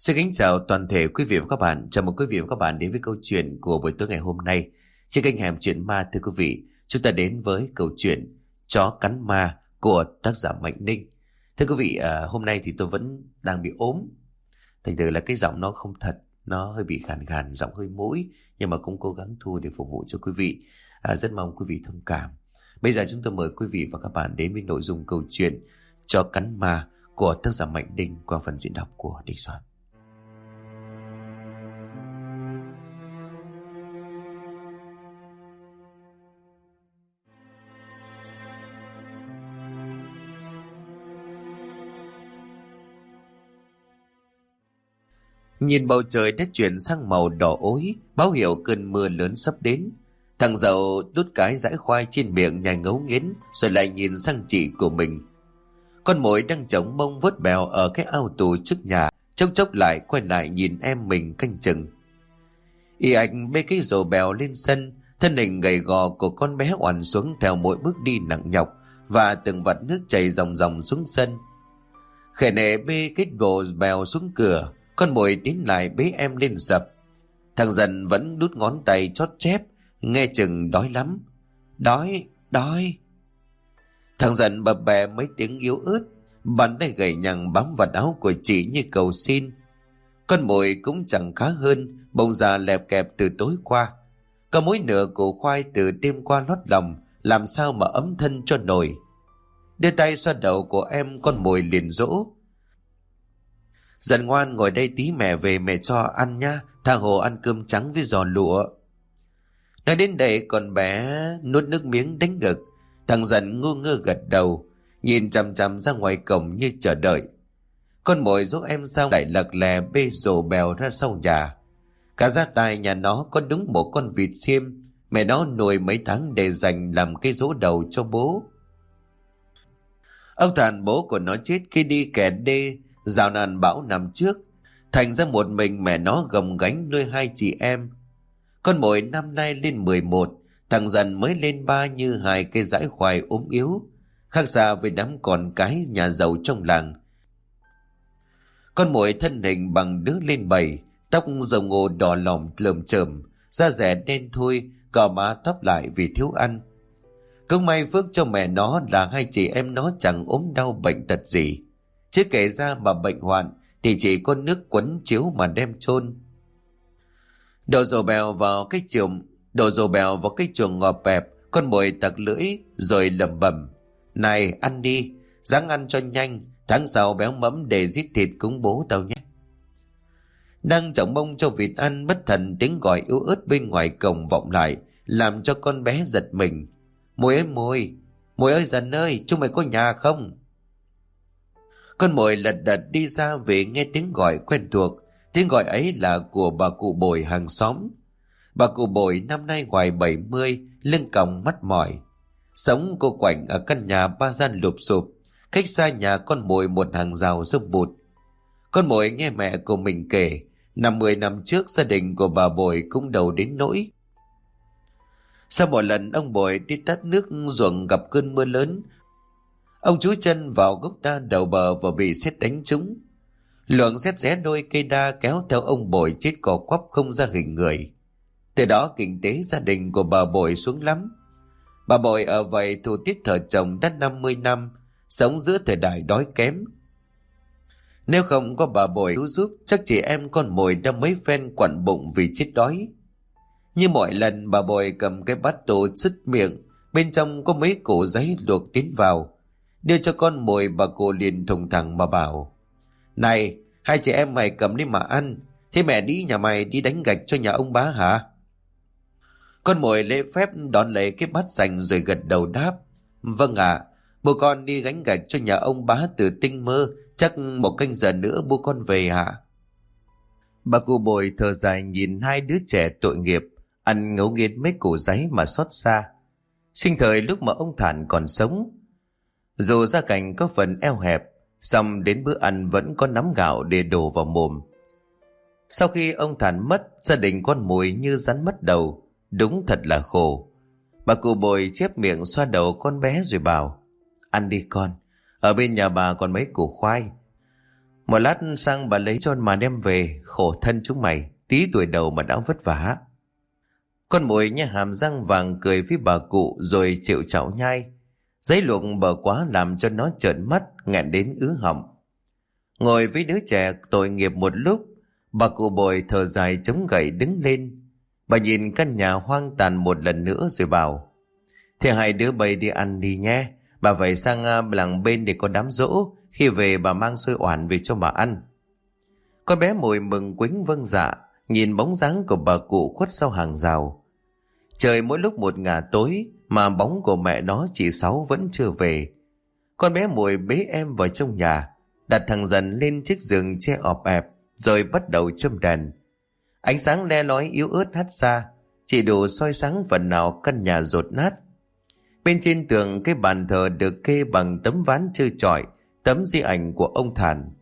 Xin kính chào toàn thể quý vị và các bạn. Chào mừng quý vị và các bạn đến với câu chuyện của buổi tối ngày hôm nay. Trên kênh Hẻm Chuyện Ma thưa quý vị, chúng ta đến với câu chuyện Chó cắn ma của tác giả Mạnh Ninh. Thưa quý vị, à, hôm nay thì tôi vẫn đang bị ốm. Thành thử là cái giọng nó không thật, nó hơi bị khàn khàn, giọng hơi mũi, nhưng mà cũng cố gắng thu để phục vụ cho quý vị. À, rất mong quý vị thông cảm. Bây giờ chúng tôi mời quý vị và các bạn đến với nội dung câu chuyện Chó cắn ma của tác giả Mạnh Ninh qua phần diễn đọc của đình Soạn. Nhìn bầu trời đã chuyển sang màu đỏ ối, báo hiệu cơn mưa lớn sắp đến. Thằng giàu đút cái dãi khoai trên miệng nhai ngấu nghiến, rồi lại nhìn sang chị của mình. Con mồi đang chống mông vớt bèo ở cái ao tù trước nhà, chốc chốc lại quay lại nhìn em mình canh chừng. Y ảnh bê cái rổ bèo lên sân, thân hình gầy gò của con bé oằn xuống theo mỗi bước đi nặng nhọc và từng vặt nước chảy ròng ròng xuống sân. Khẻ nệ bê cái đồ bèo xuống cửa, con mồi tiến lại bế em lên sập. Thằng dần vẫn đút ngón tay chót chép, nghe chừng đói lắm. Đói, đói. Thằng dần bập bẹ mấy tiếng yếu ớt, bàn tay gầy nhằng bám vào áo của chị như cầu xin. Con mồi cũng chẳng khá hơn, bông già lẹp kẹp từ tối qua. Có mối nửa củ khoai từ đêm qua lót lòng, làm sao mà ấm thân cho nổi. Đưa tay xoa đầu của em con mồi liền dỗ. Dần ngoan ngồi đây tí mẹ về mẹ cho ăn nha, tha hồ ăn cơm trắng với giò lụa. Nói đến đây con bé nuốt nước miếng đánh ngực, thằng dần ngu ngơ gật đầu, nhìn chằm chằm ra ngoài cổng như chờ đợi. Con mồi giúp em sao lại lật lè bê rổ bèo ra sau nhà. Cả gia tài nhà nó có đúng một con vịt xiêm, mẹ nó nuôi mấy tháng để dành làm cái rỗ đầu cho bố. Ông thàn bố của nó chết khi đi kẻ đê, Dạo nạn bão năm trước, thành ra một mình mẹ nó gồng gánh nuôi hai chị em. Con mồi năm nay lên 11, thằng dần mới lên ba như hai cây dãi khoai ốm yếu, khác xa với đám con cái nhà giàu trong làng. Con mồi thân hình bằng đứa lên bảy, tóc dầu ngô đỏ lòm lờm chởm, da rẻ đen thui, cỏ má tóc lại vì thiếu ăn. Cứ may phước cho mẹ nó là hai chị em nó chẳng ốm đau bệnh tật gì. Chứ kể ra mà bệnh hoạn thì chỉ có nước quấn chiếu mà đem chôn Đổ dầu bèo vào cái chuồng, đổ dầu bèo vào cái chuồng ngọt bẹp, con mồi tặc lưỡi rồi lẩm bẩm. Này ăn đi, ráng ăn cho nhanh, tháng sau béo mẫm để giết thịt cúng bố tao nhé. Đang trọng mông cho vịt ăn bất thần tiếng gọi yếu ớt bên ngoài cổng vọng lại, làm cho con bé giật mình. Mồi ơi mồi, mồi ơi dần ơi, chúng mày có nhà không? Con mồi lật đật đi ra về nghe tiếng gọi quen thuộc. Tiếng gọi ấy là của bà cụ bồi hàng xóm. Bà cụ bồi năm nay ngoài 70, lưng còng mắt mỏi. Sống cô quạnh ở căn nhà ba gian lụp sụp, cách xa nhà con mồi một hàng rào rông bụt. Con mồi nghe mẹ của mình kể, năm mười năm trước gia đình của bà bồi cũng đầu đến nỗi. Sau một lần ông bồi đi tắt nước ruộng gặp cơn mưa lớn, Ông chú chân vào gốc đa đầu bờ và bị xét đánh trúng. Lượng xét rẽ đôi cây đa kéo theo ông bồi chết cò quắp không ra hình người. Từ đó kinh tế gia đình của bà bồi xuống lắm. Bà bồi ở vậy thủ tiết thờ chồng đã 50 năm, sống giữa thời đại đói kém. Nếu không có bà bồi cứu giúp, chắc chị em con mồi đã mấy phen quặn bụng vì chết đói. Như mọi lần bà bồi cầm cái bát tô sứt miệng, bên trong có mấy củ giấy luộc tiến vào, Đưa cho con mồi bà cô liền thùng thẳng mà bảo Này hai chị em mày cầm đi mà ăn. Thế mẹ đi nhà mày đi đánh gạch cho nhà ông bá hả? Con mồi lễ phép đón lấy cái bát sành rồi gật đầu đáp Vâng ạ à, Bố con đi gánh gạch cho nhà ông bá từ tinh mơ Chắc một canh giờ nữa bố con về hả Bà cụ bồi thở dài nhìn hai đứa trẻ tội nghiệp Ăn ngấu nghiến mấy củ giấy mà xót xa. Sinh thời lúc mà ông Thản còn sống dù gia cảnh có phần eo hẹp, xong đến bữa ăn vẫn có nắm gạo để đổ vào mồm. Sau khi ông Thản mất, gia đình con mùi như rắn mất đầu, đúng thật là khổ. Bà cụ bồi chép miệng xoa đầu con bé rồi bảo, ăn đi con, ở bên nhà bà còn mấy củ khoai. Một lát sang bà lấy cho mà đem về, khổ thân chúng mày, tí tuổi đầu mà đã vất vả. Con mùi nha hàm răng vàng cười với bà cụ rồi chịu chảo nhai. Giấy luộc bờ quá làm cho nó trợn mắt, nghẹn đến ứ họng. Ngồi với đứa trẻ tội nghiệp một lúc, bà cụ bồi thở dài chống gậy đứng lên. Bà nhìn căn nhà hoang tàn một lần nữa rồi bảo. Thì hai đứa bay đi ăn đi nhé. Bà phải sang à, làng bên để có đám rỗ. Khi về bà mang xôi oản về cho bà ăn. Con bé mồi mừng quính vâng dạ. Nhìn bóng dáng của bà cụ khuất sau hàng rào. Trời mỗi lúc một ngả tối mà bóng của mẹ nó chị Sáu vẫn chưa về. Con bé mùi bế em vào trong nhà, đặt thằng dần lên chiếc giường che ọp ẹp, rồi bắt đầu châm đèn. Ánh sáng le lói yếu ớt hắt xa, chỉ đủ soi sáng phần nào căn nhà rột nát. Bên trên tường cái bàn thờ được kê bằng tấm ván trơ trọi, tấm di ảnh của ông Thản.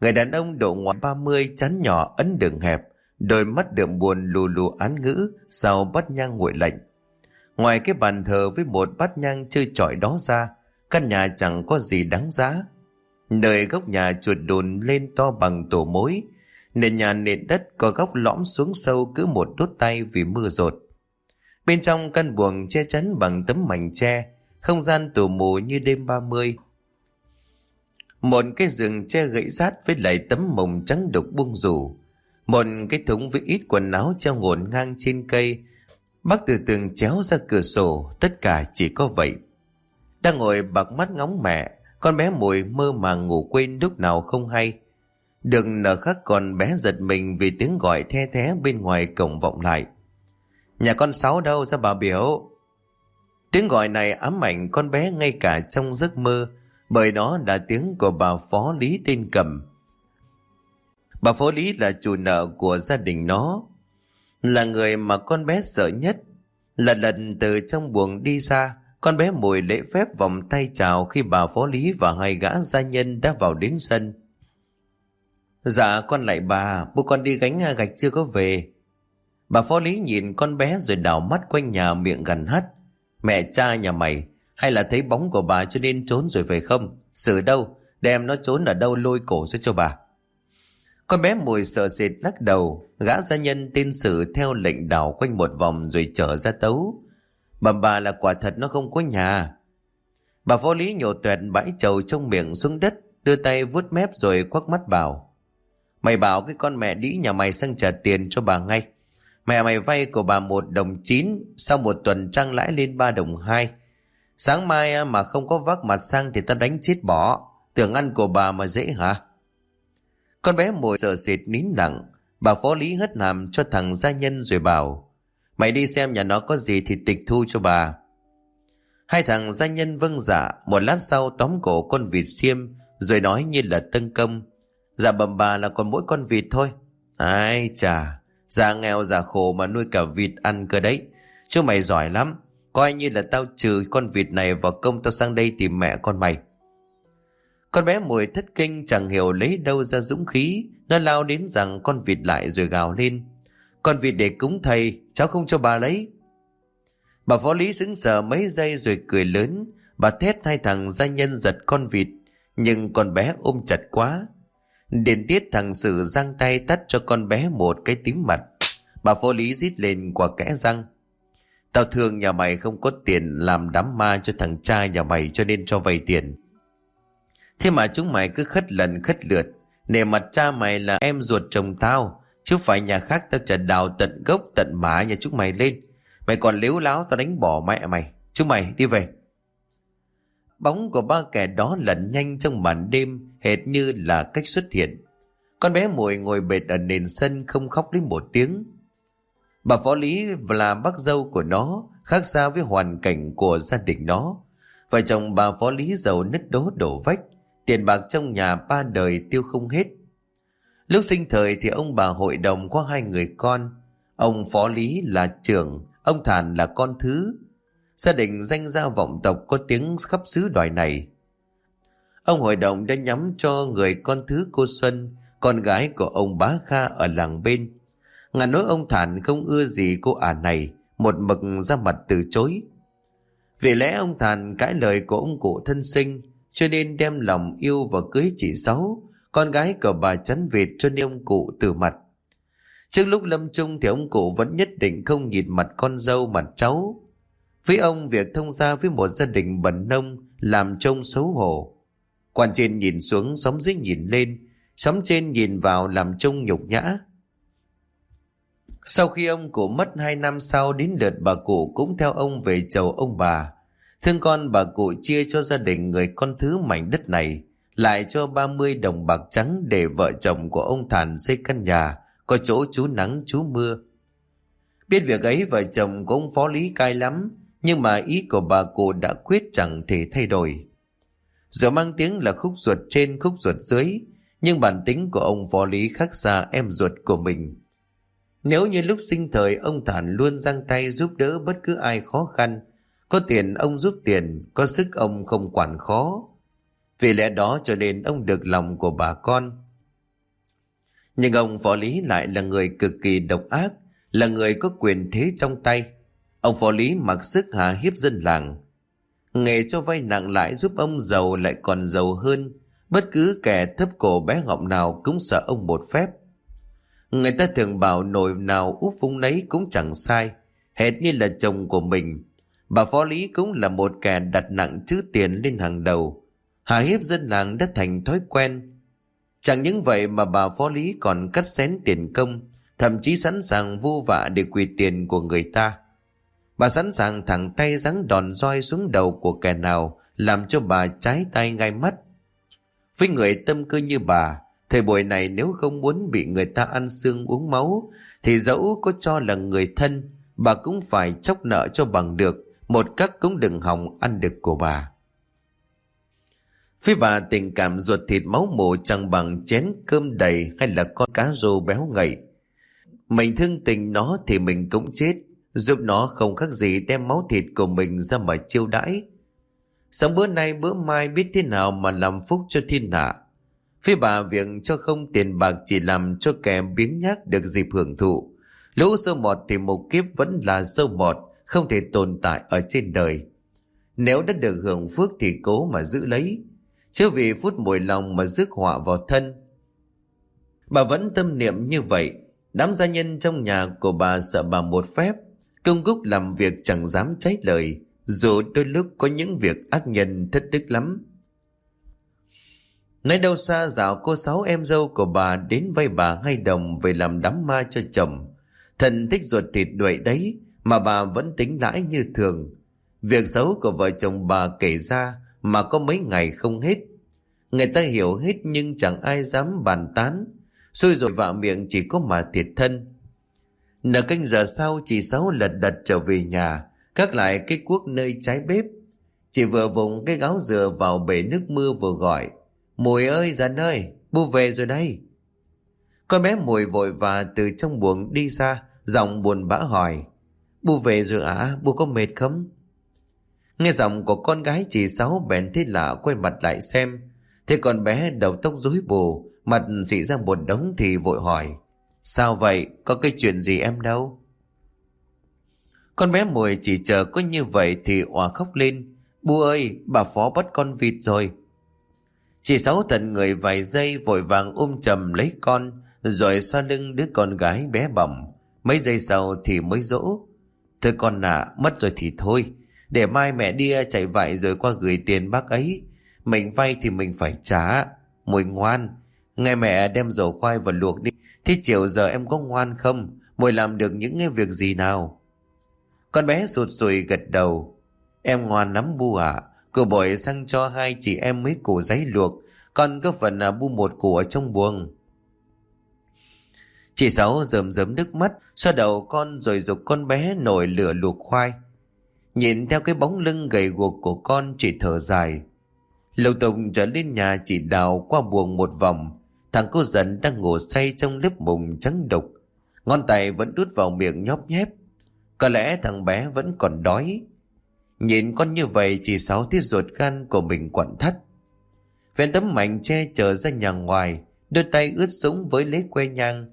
Người đàn ông độ ngoài 30 chán nhỏ ấn đường hẹp, đôi mắt đượm buồn lù lù án ngữ sau bắt nhang nguội lạnh. Ngoài cái bàn thờ với một bát nhang chơi trọi đó ra, căn nhà chẳng có gì đáng giá. Nơi góc nhà chuột đồn lên to bằng tổ mối, nền nhà nền đất có góc lõm xuống sâu cứ một đốt tay vì mưa rột. Bên trong căn buồng che chắn bằng tấm mảnh tre, không gian tù mù như đêm 30. Một cái giường che gãy rát với lại tấm mồng trắng đục buông rủ. Một cái thúng với ít quần áo treo ngổn ngang trên cây. Bác từ tường chéo ra cửa sổ, tất cả chỉ có vậy. Đang ngồi bạc mắt ngóng mẹ, con bé mùi mơ màng ngủ quên lúc nào không hay. Đừng nở khắc còn bé giật mình vì tiếng gọi the thé bên ngoài cổng vọng lại. Nhà con Sáu đâu ra bà biểu? Tiếng gọi này ám ảnh con bé ngay cả trong giấc mơ, bởi đó là tiếng của bà phó lý tên cầm. Bà phó lý là chủ nợ của gia đình nó, là người mà con bé sợ nhất. Lần lần từ trong buồng đi ra, con bé mùi lễ phép vòng tay chào khi bà phó lý và hai gã gia nhân đã vào đến sân. Dạ con lại bà, bố con đi gánh gạch chưa có về. Bà phó lý nhìn con bé rồi đảo mắt quanh nhà miệng gần hắt. Mẹ cha nhà mày, hay là thấy bóng của bà cho nên trốn rồi về không? Xử đâu? Đem nó trốn ở đâu lôi cổ ra cho bà. Con bé mùi sợ sệt lắc đầu, gã gia nhân tên sử theo lệnh đảo quanh một vòng rồi trở ra tấu. Bà bà là quả thật nó không có nhà. Bà phó lý nhổ tuẹt bãi trầu trong miệng xuống đất, đưa tay vuốt mép rồi quắc mắt bảo. Mày bảo cái con mẹ đĩ nhà mày sang trả tiền cho bà ngay. Mẹ mày vay của bà một đồng chín, sau một tuần trăng lãi lên ba đồng hai. Sáng mai mà không có vác mặt sang thì ta đánh chết bỏ. Tưởng ăn của bà mà dễ hả? Con bé mồi sợ sệt nín lặng. Bà phó lý hất hàm cho thằng gia nhân rồi bảo. Mày đi xem nhà nó có gì thì tịch thu cho bà. Hai thằng gia nhân vâng dạ, một lát sau tóm cổ con vịt xiêm, rồi nói như là tân công. Dạ bầm bà là còn mỗi con vịt thôi. Ai chà, già nghèo già khổ mà nuôi cả vịt ăn cơ đấy. Chứ mày giỏi lắm, coi như là tao trừ con vịt này vào công tao sang đây tìm mẹ con mày. Con bé mùi thất kinh chẳng hiểu lấy đâu ra dũng khí, nó lao đến rằng con vịt lại rồi gào lên. Con vịt để cúng thầy, cháu không cho bà lấy. Bà phó lý sững sờ mấy giây rồi cười lớn, bà thét hai thằng gia nhân giật con vịt, nhưng con bé ôm chặt quá. Đến tiết thằng sử giang tay tắt cho con bé một cái tím mặt. Bà phó lý rít lên qua kẽ răng. Tao thương nhà mày không có tiền làm đám ma cho thằng cha nhà mày cho nên cho vay tiền. Thế mà chúng mày cứ khất lần khất lượt, nề mặt cha mày là em ruột chồng tao, chứ phải nhà khác tao trả đào tận gốc tận mã nhà chúng mày lên. Mày còn liếu láo tao đánh bỏ mẹ mày. Chúng mày đi về. Bóng của ba kẻ đó lẩn nhanh trong màn đêm hệt như là cách xuất hiện. Con bé mùi ngồi bệt ở nền sân không khóc đến một tiếng. Bà phó lý là bác dâu của nó khác xa với hoàn cảnh của gia đình nó. Vợ chồng bà phó lý giàu nứt đố đổ vách, tiền bạc trong nhà ba đời tiêu không hết. Lúc sinh thời thì ông bà hội đồng có hai người con, ông phó lý là trưởng, ông thản là con thứ. Gia đình danh gia vọng tộc có tiếng khắp xứ đoài này. Ông hội đồng đã nhắm cho người con thứ cô Xuân, con gái của ông bá Kha ở làng bên. Ngàn nói ông Thản không ưa gì cô ả này, một mực ra mặt từ chối. Vì lẽ ông Thản cãi lời của ông cụ thân sinh, cho nên đem lòng yêu và cưới chị Sáu, con gái của bà chắn vịt cho nên ông cụ từ mặt. Trước lúc lâm chung thì ông cụ vẫn nhất định không nhìn mặt con dâu mặt cháu. Với ông việc thông gia với một gia đình bẩn nông làm trông xấu hổ. Quan trên nhìn xuống, xóm dưới nhìn lên, xóm trên nhìn vào làm trông nhục nhã. Sau khi ông cụ mất hai năm sau đến lượt bà cụ cũng theo ông về chầu ông bà. Thương con bà cụ chia cho gia đình người con thứ mảnh đất này, lại cho 30 đồng bạc trắng để vợ chồng của ông Thản xây căn nhà, có chỗ trú nắng trú mưa. Biết việc ấy vợ chồng của ông phó lý cay lắm, nhưng mà ý của bà cụ đã quyết chẳng thể thay đổi. Giờ mang tiếng là khúc ruột trên khúc ruột dưới, nhưng bản tính của ông phó lý khác xa em ruột của mình. Nếu như lúc sinh thời ông Thản luôn giang tay giúp đỡ bất cứ ai khó khăn, có tiền ông giúp tiền, có sức ông không quản khó. Vì lẽ đó cho nên ông được lòng của bà con. Nhưng ông Phó Lý lại là người cực kỳ độc ác, là người có quyền thế trong tay. Ông Phó Lý mặc sức hạ hiếp dân làng. Nghề cho vay nặng lãi giúp ông giàu lại còn giàu hơn. Bất cứ kẻ thấp cổ bé ngọng nào cũng sợ ông một phép. Người ta thường bảo nổi nào úp vung nấy cũng chẳng sai. Hệt như là chồng của mình. Bà Phó Lý cũng là một kẻ đặt nặng chữ tiền lên hàng đầu. Hà hiếp dân làng đã thành thói quen. Chẳng những vậy mà bà Phó Lý còn cắt xén tiền công, thậm chí sẵn sàng vu vạ để quỳ tiền của người ta. Bà sẵn sàng thẳng tay giáng đòn roi xuống đầu của kẻ nào, làm cho bà trái tay ngay mắt. Với người tâm cơ như bà, thời buổi này nếu không muốn bị người ta ăn xương uống máu, thì dẫu có cho là người thân, bà cũng phải chóc nợ cho bằng được, một cắc cũng đừng hòng ăn được của bà. phía bà tình cảm ruột thịt máu mồ chẳng bằng chén cơm đầy hay là con cá rô béo ngậy. Mình thương tình nó thì mình cũng chết, giúp nó không khác gì đem máu thịt của mình ra mà chiêu đãi. Sống bữa nay bữa mai biết thế nào mà làm phúc cho thiên hạ. Phía bà việc cho không tiền bạc chỉ làm cho kẻ biếng nhác được dịp hưởng thụ. Lũ sâu mọt thì một kiếp vẫn là sâu mọt, không thể tồn tại ở trên đời. Nếu đã được hưởng phước thì cố mà giữ lấy, chứ vì phút mùi lòng mà rước họa vào thân. Bà vẫn tâm niệm như vậy, đám gia nhân trong nhà của bà sợ bà một phép, công cúc làm việc chẳng dám trái lời, dù đôi lúc có những việc ác nhân thất đức lắm. Nói đâu xa dạo cô sáu em dâu của bà đến vay bà hai đồng về làm đám ma cho chồng. Thần thích ruột thịt đuổi đấy mà bà vẫn tính lãi như thường. Việc xấu của vợ chồng bà kể ra mà có mấy ngày không hết. Người ta hiểu hết nhưng chẳng ai dám bàn tán. Xui rồi vạ miệng chỉ có mà thiệt thân. Nửa canh giờ sau chị Sáu lật đật trở về nhà, các lại cái cuốc nơi trái bếp. Chị vừa vùng cái gáo dừa vào bể nước mưa vừa gọi. Mùi ơi dân ơi, bu về rồi đây. Con bé mùi vội và từ trong buồng đi ra, giọng buồn bã hỏi. Bu về rồi ạ, à? bu có mệt không? Nghe giọng của con gái chị Sáu bèn thế lạ quay mặt lại xem. Thế con bé đầu tóc rối bù, mặt dị ra một đống thì vội hỏi. Sao vậy? Có cái chuyện gì em đâu? Con bé mùi chỉ chờ có như vậy thì òa khóc lên. Bu ơi, bà phó bắt con vịt rồi. Chị Sáu tận người vài giây vội vàng ôm chầm lấy con, rồi xoa lưng đứa con gái bé bỏng. Mấy giây sau thì mới dỗ. Thôi con à, mất rồi thì thôi. Để mai mẹ đi à, chạy vạy rồi qua gửi tiền bác ấy. Mình vay thì mình phải trả. Mùi ngoan. Ngày mẹ đem dầu khoai và luộc đi. Thế chiều giờ em có ngoan không? Mùi làm được những cái việc gì nào? Con bé sụt sùi gật đầu. Em ngoan lắm bu ạ. À. Cô bội sang cho hai chị em mấy củ giấy luộc. Con có phần à, bu một củ ở trong buồng. Chị Sáu rơm rớm nước mắt, xoa đầu con rồi dục con bé nổi lửa luộc khoai. Nhìn theo cái bóng lưng gầy guộc của con chị thở dài. Lục Tùng trở lên nhà chị đào qua buồng một vòng. Thằng cô dần đang ngủ say trong lớp mùng trắng đục. Ngón tay vẫn đút vào miệng nhóp nhép. Có lẽ thằng bé vẫn còn đói. Nhìn con như vậy chị Sáu tiết ruột gan của mình quặn thắt. Vén tấm mảnh che trở ra nhà ngoài, đôi tay ướt sũng với lấy que nhang.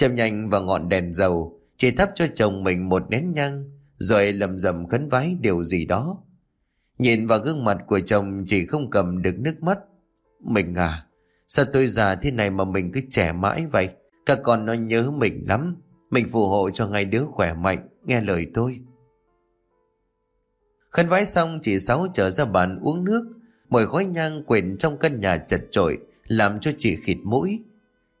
Châm nhanh vào ngọn đèn dầu, chị thắp cho chồng mình một nén nhang, rồi lầm rầm khấn vái điều gì đó. Nhìn vào gương mặt của chồng chị không cầm được nước mắt. Mình à, Sao tôi già thế này mà mình cứ trẻ mãi vậy? Các con nó nhớ mình lắm. Mình phù hộ cho hai đứa khỏe mạnh, nghe lời tôi. Khấn vái xong chị Sáu trở ra bàn uống nước. Mùi khói nhang quyện trong căn nhà chật trội, làm cho chị khịt mũi.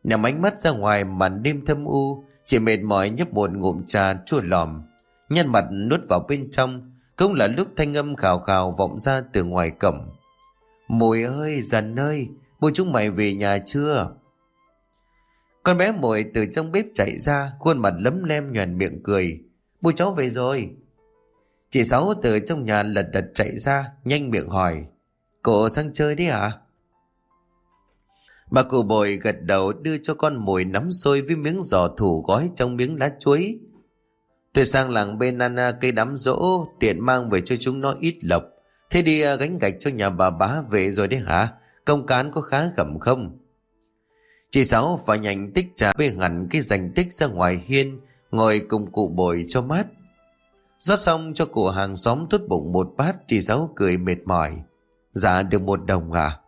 Nằm ánh mắt ra ngoài màn đêm thâm u, chị mệt mỏi nhấp một ngụm trà chua lòm. Nhăn mặt nuốt vào bên trong, cũng là lúc thanh âm khào khào vọng ra từ ngoài cổng. Mùi ơi, dần ơi, bố chúng mày về nhà chưa? Con bé mùi từ trong bếp chạy ra, khuôn mặt lấm lem nhoèn miệng cười. Bố cháu về rồi. Chị Sáu từ trong nhà lật đật chạy ra, nhanh miệng hỏi. Cô sang chơi đấy à? Bà cụ bồi gật đầu đưa cho con mồi nắm sôi với miếng giò thủ gói trong miếng lá chuối. Tôi sang làng bên Nana cây đám rỗ, tiện mang về cho chúng nó ít lộc. Thế đi à, gánh gạch cho nhà bà bá về rồi đấy hả? Công cán có khá khẩm không? Chị Sáu phải nhanh tích trà bê hẳn cái dành tích ra ngoài hiên, ngồi cùng cụ bồi cho mát. rót xong cho cụ hàng xóm tốt bụng một bát, chị Sáu cười mệt mỏi. Dạ được một đồng à?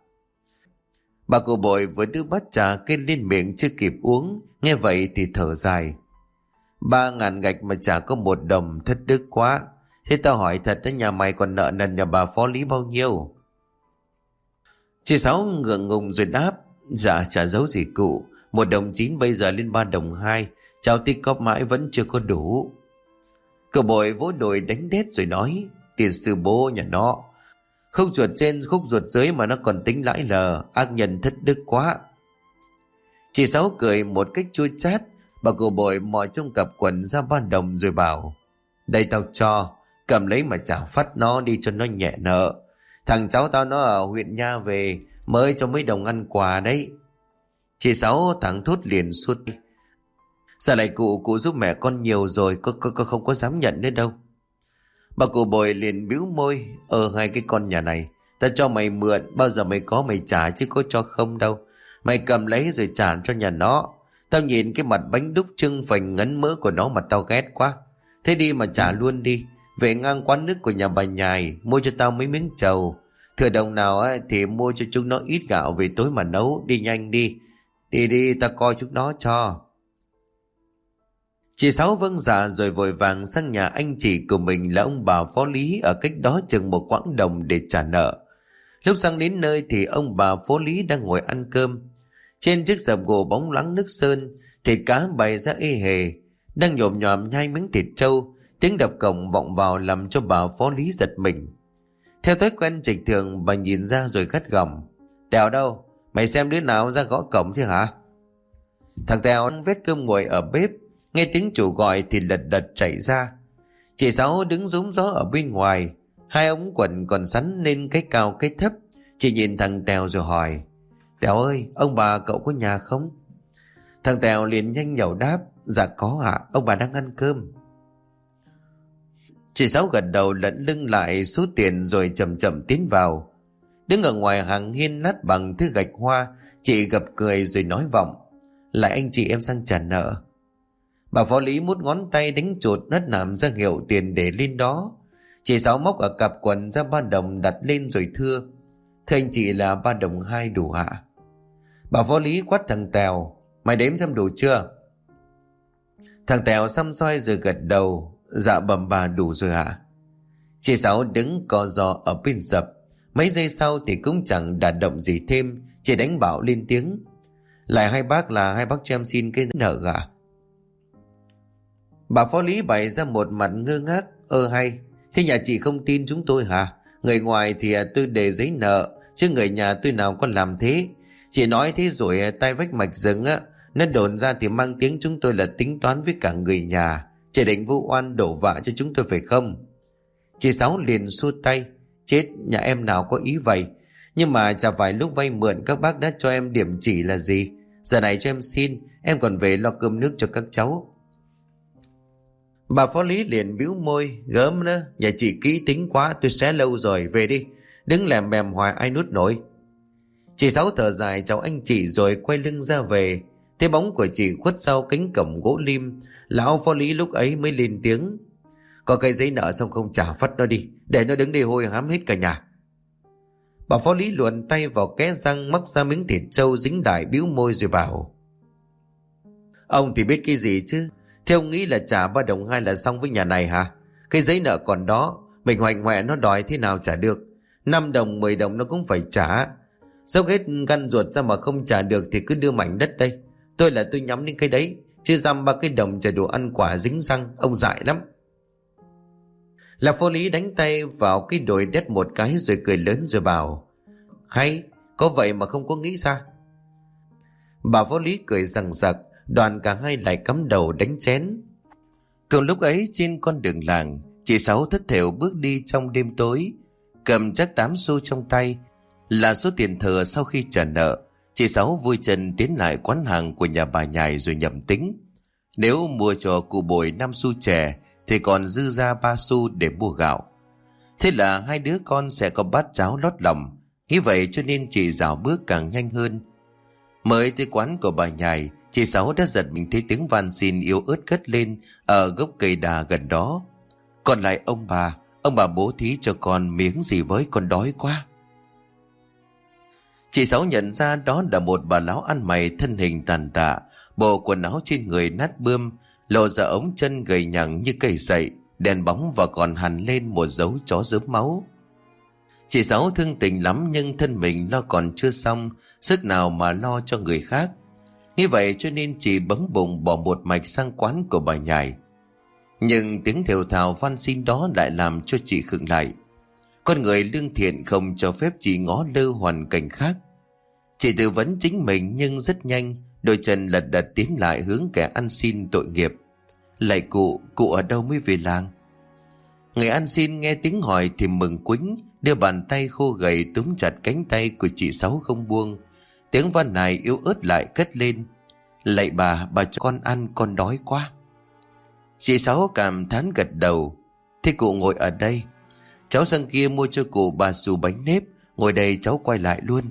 Bà cụ bội vừa đưa bát trà cây lên miệng chưa kịp uống, nghe vậy thì thở dài. Ba ngàn gạch mà chả có một đồng thất đức quá. Thế tao hỏi thật đó nhà mày còn nợ nần nhà bà phó lý bao nhiêu? Chị Sáu ngượng ngùng rồi đáp. Dạ chả giấu gì cụ. Một đồng chín bây giờ lên ba đồng hai. Cháu tích cóp mãi vẫn chưa có đủ. Cậu bội vỗ đồi đánh đét rồi nói. Tiền sư bố nhà nó. Khúc ruột trên khúc ruột dưới mà nó còn tính lãi lờ. Ác nhân thất đức quá. Chị Sáu cười một cách chua chát. Bà cụ bội mò trong cặp quần ra ban đồng rồi bảo. Đây tao cho. Cầm lấy mà trả phát nó đi cho nó nhẹ nợ. Thằng cháu tao nó ở huyện Nha về mới cho mấy đồng ăn quà đấy. Chị Sáu thằng thốt liền suốt Sao lại cụ cụ giúp mẹ con nhiều rồi Có, có, có không có dám nhận nữa đâu Bà cụ bồi liền bĩu môi Ở hai cái con nhà này Ta cho mày mượn Bao giờ mày có mày trả chứ có cho không đâu. Mày cầm lấy rồi trả cho nhà nó. Tao nhìn cái mặt bánh đúc trưng phành ngấn mỡ của nó mà tao ghét quá. Thế đi mà trả luôn đi. Về ngang quán nước của nhà bà nhài Mua cho tao mấy miếng trầu. Thừa đồng nào ấy, thì mua cho chúng nó ít gạo về tối mà nấu Đi nhanh đi. Đi đi ta coi chúng nó cho. Chị Sáu vâng dạ rồi vội vàng sang nhà anh chị của mình là ông bà phó lý ở cách đó chừng một quãng đồng để trả nợ. Lúc sang đến nơi thì ông bà phó lý đang ngồi ăn cơm. Trên chiếc sập gỗ bóng lắng nước sơn, thịt cá bày ra ê hề, đang nhộm nhòm nhai miếng thịt trâu, tiếng đập cổng vọng vào làm cho bà phó lý giật mình. Theo thói quen trịch thường bà nhìn ra rồi gắt gỏng. Tèo đâu? Mày xem đứa nào ra gõ cổng thế hả? Thằng Tèo ăn vết cơm ngồi ở bếp, nghe tiếng chủ gọi thì lật đật chạy ra. Chị Sáu đứng rúm gió ở bên ngoài, hai ống quần còn sắn lên cái cao cái thấp. Chị nhìn thằng Tèo rồi hỏi, Tèo ơi, ông bà cậu có nhà không? Thằng Tèo liền nhanh nhậu đáp, dạ có ạ, ông bà đang ăn cơm. Chị Sáu gật đầu lẫn lưng lại số tiền rồi chậm chậm tiến vào. Đứng ở ngoài hàng hiên lát bằng thứ gạch hoa, chị gặp cười rồi nói vọng. Lại anh chị em sang trả nợ. Bà phó lý mút ngón tay đánh chuột nất nằm ra hiệu tiền để lên đó. Chị Sáu móc ở cặp quần ra ba đồng đặt lên rồi thưa. Thưa anh chị là ba đồng hai đủ hạ. Bà phó lý quát thằng Tèo. Mày đếm xem đủ chưa? Thằng Tèo xăm soi rồi gật đầu. Dạ bầm bà đủ rồi hạ Chị Sáu đứng co giò ở bên dập. Mấy giây sau thì cũng chẳng đạt động gì thêm. chị đánh bảo lên tiếng. Lại hai bác là hai bác cho em xin cái nợ gà. Bà phó lý bày ra một mặt ngơ ngác. Ơ hay, thế nhà chị không tin chúng tôi hả? Người ngoài thì à, tôi để giấy nợ, chứ người nhà tôi nào có làm thế. Chị nói thế rồi à, tay vách mạch rừng á, nó đồn ra thì mang tiếng chúng tôi là tính toán với cả người nhà. Chị định vu oan đổ vạ cho chúng tôi phải không? Chị Sáu liền xua tay. Chết, nhà em nào có ý vậy. Nhưng mà chả phải lúc vay mượn các bác đã cho em điểm chỉ là gì. Giờ này cho em xin, em còn về lo cơm nước cho các cháu. Bà phó lý liền bĩu môi, gớm nữa, nhà chị kỹ tính quá, tôi xé lâu rồi, về đi. Đứng lèm mềm hoài ai nuốt nổi. Chị Sáu thở dài chào anh chị rồi quay lưng ra về. Thế bóng của chị khuất sau cánh cổng gỗ lim, lão phó lý lúc ấy mới lên tiếng. Có cây giấy nợ xong không trả phát nó đi, để nó đứng đi hôi hám hết cả nhà. Bà phó lý luồn tay vào kẽ răng móc ra miếng thịt trâu dính đại bĩu môi rồi bảo. Ông thì biết cái gì chứ? Theo ông nghĩ là trả ba đồng hai là xong với nhà này hả? Cái giấy nợ còn đó, mình hoành hoẹ nó đòi thế nào trả được? 5 đồng, 10 đồng nó cũng phải trả. Dốc hết gan ruột ra mà không trả được thì cứ đưa mảnh đất đây. Tôi là tôi nhắm đến cái đấy, chứ dăm ba cái đồng trả đồ ăn quả dính răng, ông dại lắm. Là phô lý đánh tay vào cái đồi đét một cái rồi cười lớn rồi bảo Hay, có vậy mà không có nghĩ ra Bà phó lý cười rằng rặc Đoàn cả hai lại cắm đầu đánh chén Cùng lúc ấy trên con đường làng Chị Sáu thất thểu bước đi trong đêm tối Cầm chắc tám xu trong tay Là số tiền thừa sau khi trả nợ Chị Sáu vui chân tiến lại quán hàng của nhà bà nhài rồi nhầm tính Nếu mua cho cụ bồi năm xu chè thì còn dư ra ba xu để mua gạo. Thế là hai đứa con sẽ có bát cháo lót lòng. Nghĩ vậy cho nên chị dạo bước càng nhanh hơn. Mới tới quán của bà nhài, chị Sáu đã giật mình thấy tiếng van xin yếu ớt cất lên ở gốc cây đà gần đó. Còn lại ông bà, ông bà bố thí cho con miếng gì với con đói quá. Chị Sáu nhận ra đó là một bà lão ăn mày thân hình tàn tạ, bộ quần áo trên người nát bươm, lộ ra ống chân gầy nhằng như cây sậy, đèn bóng và còn hằn lên một dấu chó dớm máu. Chị Sáu thương tình lắm nhưng thân mình lo còn chưa xong, sức nào mà lo cho người khác. Như vậy cho nên chị bấm bụng bỏ một mạch sang quán của bà nhài. Nhưng tiếng thều thào van xin đó lại làm cho chị khựng lại. Con người lương thiện không cho phép chị ngó lơ hoàn cảnh khác. Chị tự vấn chính mình nhưng rất nhanh, đôi chân lật đật tiến lại hướng kẻ ăn xin tội nghiệp. Lại cụ, cụ ở đâu mới về làng? Người ăn xin nghe tiếng hỏi thì mừng quính, đưa bàn tay khô gầy túm chặt cánh tay của chị Sáu không buông. Tiếng văn này yếu ớt lại cất lên. Lạy bà, bà cho con ăn, con đói quá. Chị Sáu cảm thán gật đầu. Thế cụ ngồi ở đây. Cháu sang kia mua cho cụ bà xù bánh nếp, ngồi đây cháu quay lại luôn.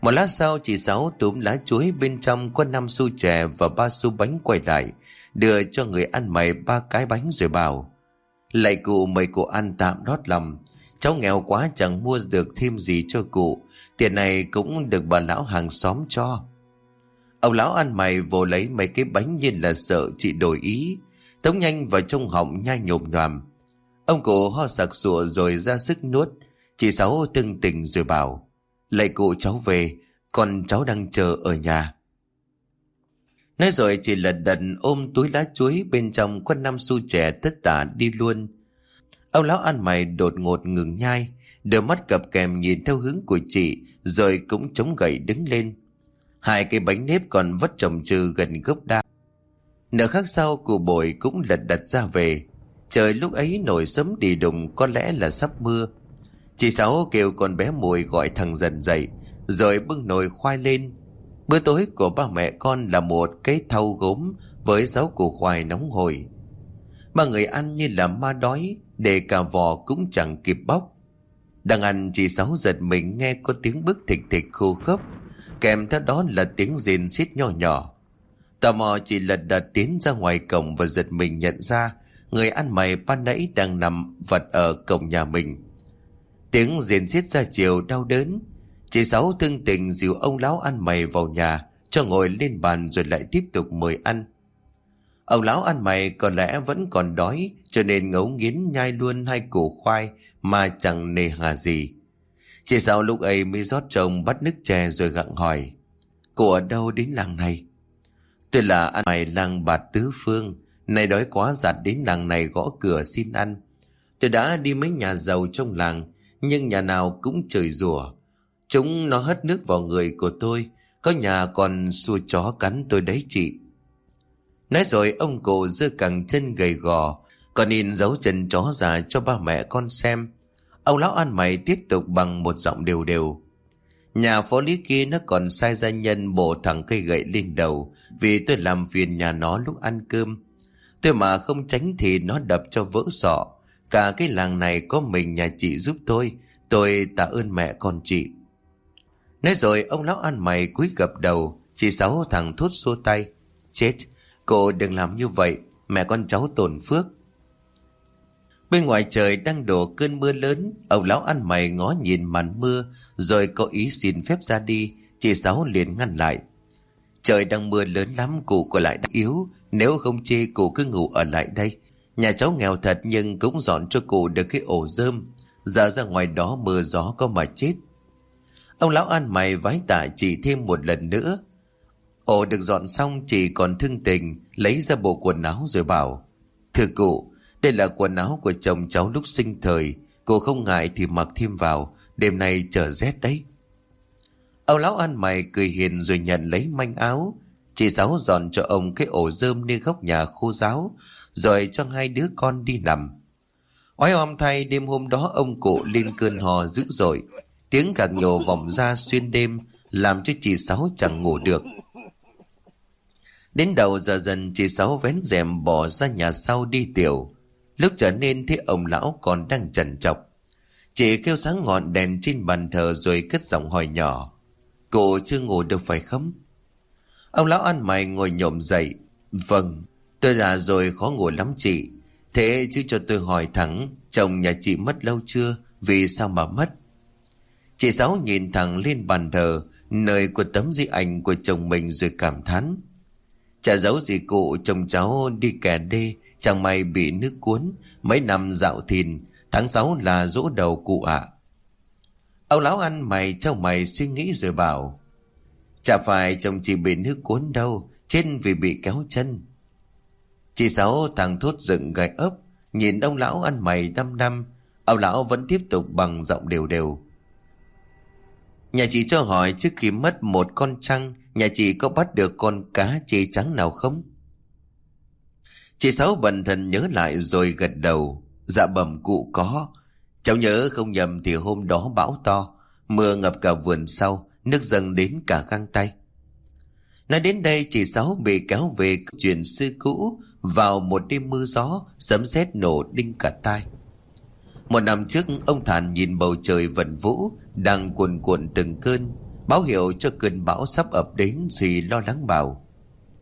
Một lát sau chị Sáu túm lá chuối bên trong có năm xu chè và ba xu bánh quay lại, đưa cho người ăn mày ba cái bánh rồi bảo. Lạy cụ mời cụ ăn tạm đót lòng. Cháu nghèo quá chẳng mua được thêm gì cho cụ. Tiền này cũng được bà lão hàng xóm cho. Ông lão ăn mày vô lấy mấy cái bánh như là sợ chị đổi ý. Tống nhanh vào trong họng nhai nhồm nhòm. Ông cụ ho sặc sụa rồi ra sức nuốt. Chị Sáu tưng tình rồi bảo. Lạy cụ cháu về, còn cháu đang chờ ở nhà. Nói rồi chị lật đật ôm túi lá chuối bên trong có năm xu trẻ tất tả đi luôn. Ông lão ăn mày đột ngột ngừng nhai, đôi mắt cặp kèm nhìn theo hướng của chị rồi cũng chống gậy đứng lên. Hai cái bánh nếp còn vất chồng trừ gần gốc đa. Nửa khác sau cụ bội cũng lật đật ra về. Trời lúc ấy nổi sấm đi đùng có lẽ là sắp mưa. Chị Sáu kêu con bé mùi gọi thằng dần dậy, rồi bưng nồi khoai lên Bữa tối của ba mẹ con là một cái thau gốm với sáu củ khoai nóng hổi. Ba người ăn như là ma đói, để cả vò cũng chẳng kịp bóc. Đang ăn chị Sáu giật mình nghe có tiếng bước thịch thịch khô khốc, kèm theo đó là tiếng rền xít nhỏ nhỏ. Tò mò chị lật đật tiến ra ngoài cổng và giật mình nhận ra người ăn mày ban nãy đang nằm vật ở cổng nhà mình. Tiếng rền xiết ra chiều đau đớn, Chị Sáu thương tình dìu ông lão ăn mày vào nhà, cho ngồi lên bàn rồi lại tiếp tục mời ăn. Ông lão ăn mày có lẽ vẫn còn đói, cho nên ngấu nghiến nhai luôn hai củ khoai mà chẳng nề hà gì. chỉ sau lúc ấy mới rót chồng bắt nước chè rồi gặng hỏi, cô ở đâu đến làng này? Tôi là ăn mày làng bà tứ phương, này đói quá giặt đến làng này gõ cửa xin ăn. Tôi đã đi mấy nhà giàu trong làng, nhưng nhà nào cũng trời rủa Chúng nó hất nước vào người của tôi, có nhà còn xua chó cắn tôi đấy chị. Nói rồi ông cụ giơ cẳng chân gầy gò, còn in dấu chân chó ra cho ba mẹ con xem. Ông lão ăn mày tiếp tục bằng một giọng đều đều. Nhà phó lý kia nó còn sai gia nhân bổ thẳng cây gậy lên đầu vì tôi làm phiền nhà nó lúc ăn cơm. Tôi mà không tránh thì nó đập cho vỡ sọ. Cả cái làng này có mình nhà chị giúp tôi. Tôi tạ ơn mẹ con chị. Nói rồi ông lão ăn mày cúi gập đầu, chị Sáu thằng thốt xua tay. Chết, cô đừng làm như vậy, mẹ con cháu tổn phước. Bên ngoài trời đang đổ cơn mưa lớn, ông lão ăn mày ngó nhìn màn mưa, rồi có ý xin phép ra đi, chị Sáu liền ngăn lại. Trời đang mưa lớn lắm, cụ còn lại đã yếu, nếu không chê cụ cứ ngủ ở lại đây. Nhà cháu nghèo thật nhưng cũng dọn cho cụ được cái ổ rơm, giờ ra ngoài đó mưa gió có mà chết. Ông lão ăn mày vái tả chị thêm một lần nữa. Ổ được dọn xong chị còn thương tình, lấy ra bộ quần áo rồi bảo. Thưa cụ, đây là quần áo của chồng cháu lúc sinh thời. Cô không ngại thì mặc thêm vào. Đêm nay trở rét đấy. Ông lão ăn mày cười hiền rồi nhận lấy manh áo. Chị Sáu dọn cho ông cái ổ rơm nơi góc nhà khô giáo. Rồi cho hai đứa con đi nằm. Oái om thay, đêm hôm đó ông cụ lên cơn hò dữ dội. Tiếng gạc nhổ vòng ra xuyên đêm, làm cho chị Sáu chẳng ngủ được. Đến đầu giờ dần, chị Sáu vén rèm bỏ ra nhà sau đi tiểu. Lúc trở nên thấy ông lão còn đang trần trọc. Chị kêu sáng ngọn đèn trên bàn thờ rồi cất giọng hỏi nhỏ. Cô chưa ngủ được phải không? Ông lão ăn mày ngồi nhộm dậy. Vâng, tôi già rồi khó ngủ lắm chị. Thế chứ cho tôi hỏi thẳng, chồng nhà chị mất lâu chưa? Vì sao mà mất? Chị Sáu nhìn thẳng lên bàn thờ, nơi của tấm di ảnh của chồng mình rồi cảm thán. Chả giấu gì cụ chồng cháu đi kẻ đê, Chẳng may bị nước cuốn, Mấy năm dạo thìn, Tháng 6 là dỗ đầu cụ ạ. Ông lão ăn mày trong mày suy nghĩ rồi bảo, Chả phải chồng chị bị nước cuốn đâu, Chết vì bị kéo chân. Chị Sáu thằng thốt dựng gạch ấp, Nhìn ông lão ăn mày năm năm, Ông lão vẫn tiếp tục bằng giọng đều đều. Nhà chị cho hỏi trước khi mất một con trăng, Nhà chị có bắt được con cá chê trắng nào không? Chị Sáu bần thần nhớ lại rồi gật đầu. Dạ bẩm cụ có. Cháu nhớ không nhầm thì hôm đó bão to. Mưa ngập cả vườn sau. Nước dâng đến cả găng tay. Nói đến đây chị Sáu bị kéo về chuyện sư cũ vào một đêm mưa gió, sấm sét nổ đinh cả tai. Một năm trước, ông Thản nhìn bầu trời vần vũ, đang cuồn cuộn từng cơn, báo hiệu cho cơn bão sắp ập đến thì lo lắng bảo.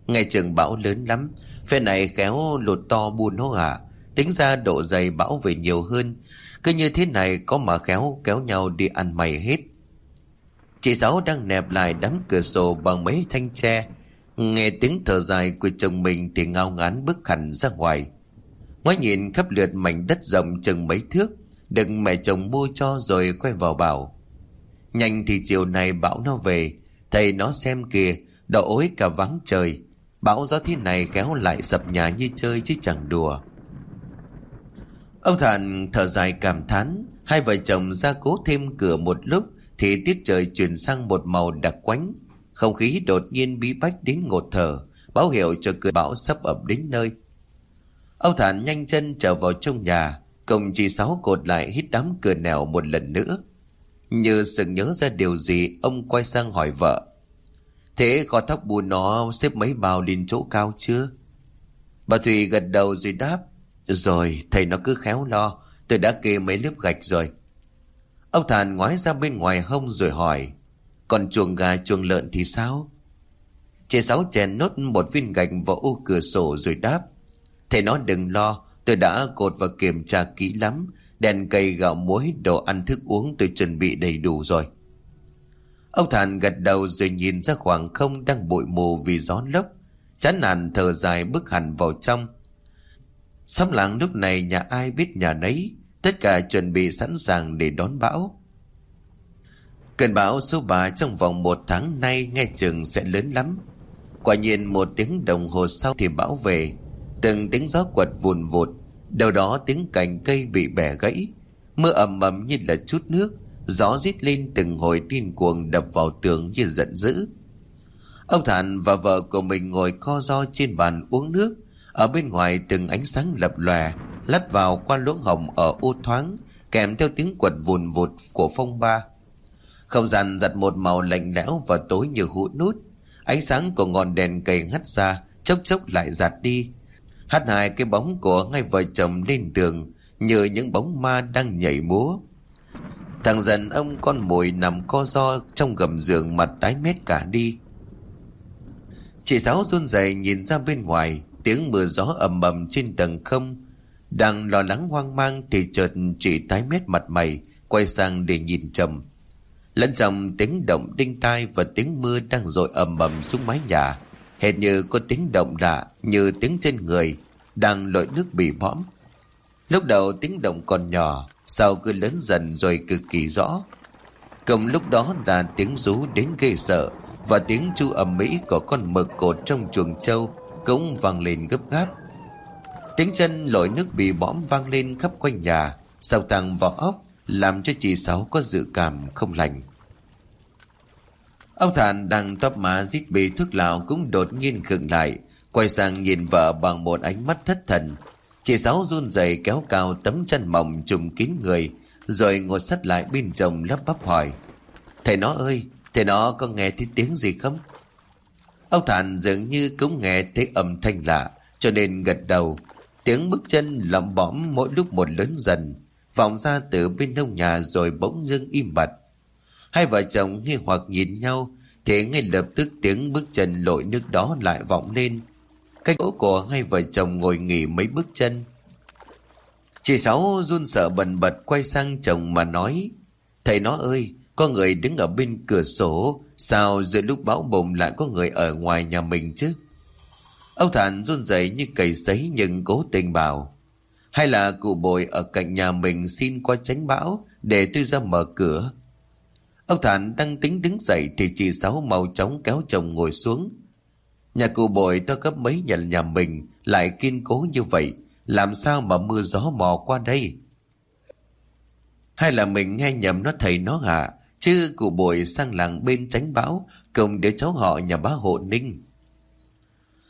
Ngày trường bão lớn lắm, Phe này khéo lột to buôn hô hả Tính ra độ dày bão về nhiều hơn. Cứ như thế này có mà khéo kéo nhau đi ăn mày hết. Chị Sáu đang nẹp lại đám cửa sổ bằng mấy thanh tre. Nghe tiếng thở dài của chồng mình thì ngao ngán bước hẳn ra ngoài. Ngoái nhìn khắp lượt mảnh đất rộng chừng mấy thước Đừng mẹ chồng mua cho rồi quay vào bảo. Nhanh thì chiều này bão nó về, Thầy nó xem kìa Đỏ ối cả vắng trời. Bão gió thế này kéo lại sập nhà như chơi chứ chẳng đùa. Ông Thản thở dài cảm thán, Hai vợ chồng ra cố thêm cửa một lúc Thì tiết trời chuyển sang một màu đặc quánh. Không khí đột nhiên bí bách đến ngột thở, Báo hiệu cho cơn bão sắp ập đến nơi. Ông Thản nhanh chân trở vào trong nhà, Cùng chị Sáu cột lại hít đám cửa nẻo một lần nữa. Như sự nhớ ra điều gì, Ông quay sang hỏi vợ. Thế có thóc bùn nó xếp mấy bao lên chỗ cao chưa? Bà thủy gật đầu rồi đáp. Rồi, thầy nó cứ khéo lo. Tôi đã kê mấy lớp gạch rồi. Ông Thàn ngoái ra bên ngoài hông rồi hỏi. Còn chuồng gà chuồng lợn thì sao? Chị Sáu chèn nốt một viên gạch vào ô cửa sổ rồi đáp. Thầy nó đừng lo, tôi đã cột và kiểm tra kỹ lắm. Đèn cây gạo muối, đồ ăn thức uống tôi chuẩn bị đầy đủ rồi. Ông Thản gật đầu rồi nhìn ra khoảng không đang bụi mù vì gió lốc. Chán nản thở dài bước hẳn vào trong. Xóm làng lúc này nhà ai biết nhà nấy, tất cả chuẩn bị sẵn sàng để đón bão. Cơn bão số 3 trong vòng một tháng nay nghe chừng sẽ lớn lắm. Quả nhiên một tiếng đồng hồ sau thì bão về, từng tiếng gió quật vùn vụt, đầu đó tiếng cành cây bị bẻ gãy, mưa ầm ầm như là chút nước, Gió rít lên từng hồi tin cuồng đập vào tường như giận dữ. Ông Thản và vợ của mình ngồi co ro trên bàn uống nước. Ở bên ngoài từng ánh sáng lập lòe, lắt vào qua lỗ hồng ở ô thoáng, kèm theo tiếng quật vùn vụt của phong ba. Không gian giặt một màu lạnh lẽo và tối như hũ nút. Ánh sáng của ngọn đèn cầy hắt ra, chốc chốc lại giạt đi. Hát hai cái bóng của ngay vợ chồng lên tường, như những bóng ma đang nhảy múa. Thằng dần ông con mồi nằm co do trong gầm giường mặt tái mét cả đi. Chị Sáu run rẩy nhìn ra bên ngoài, tiếng mưa gió ầm ầm trên tầng không. Đang lo lắng hoang mang thì chợt chị tái mét mặt mày, quay sang để nhìn trầm Lẫn trong tiếng động đinh tai và tiếng mưa đang rội ầm ầm xuống mái nhà. Hệt như có tiếng động lạ như tiếng trên người đang lội nước bị bõm. Lúc đầu tiếng động còn nhỏ, sau cứ lớn dần rồi cực kỳ rõ. Cùng lúc đó là tiếng rú đến ghê sợ và tiếng chu ầm mỹ của con mực cột trong chuồng trâu cũng vang lên gấp gáp. Tiếng chân lội nước bị bõm vang lên khắp quanh nhà, sau tăng vào ốc, làm cho chị Sáu có dự cảm không lành. Ông Thản đang tóp má giết bì thuốc lào cũng đột nhiên khựng lại, quay sang nhìn vợ bằng một ánh mắt thất thần. Chị Sáu run rẩy kéo cao tấm chân mỏng trùm kín người, rồi ngồi sắt lại bên chồng lắp bắp hỏi. Thầy nó ơi, thầy nó có nghe thấy tiếng gì không? Ông Thản dường như cũng nghe thấy âm thanh lạ, cho nên gật đầu. Tiếng bước chân lầm bõm mỗi lúc một lớn dần, vọng ra từ bên nông nhà rồi bỗng dưng im bặt. Hai vợ chồng nghi hoặc nhìn nhau, thì ngay lập tức tiếng bước chân lội nước đó lại vọng lên. Cách ố của hai vợ chồng ngồi nghỉ mấy bước chân. Chị Sáu run sợ bần bật quay sang chồng mà nói, Thầy nó ơi, có người đứng ở bên cửa sổ, sao giữa lúc bão bùng lại có người ở ngoài nhà mình chứ? Ông Thản run rẩy như cầy sấy nhưng cố tình bảo. Hay là cụ bồi ở cạnh nhà mình xin qua tránh bão để tôi ra mở cửa. Ông Thản đang tính đứng dậy thì chị Sáu mau chóng kéo chồng ngồi xuống. Nhà cụ bội to gấp mấy nhà nhà mình lại kiên cố như vậy. Làm sao mà mưa gió mò qua đây? Hay là mình nghe nhầm nó thầy nó hả? Chứ cụ bội sang làng bên tránh bão, cùng để cháu họ nhà bá hộ ninh.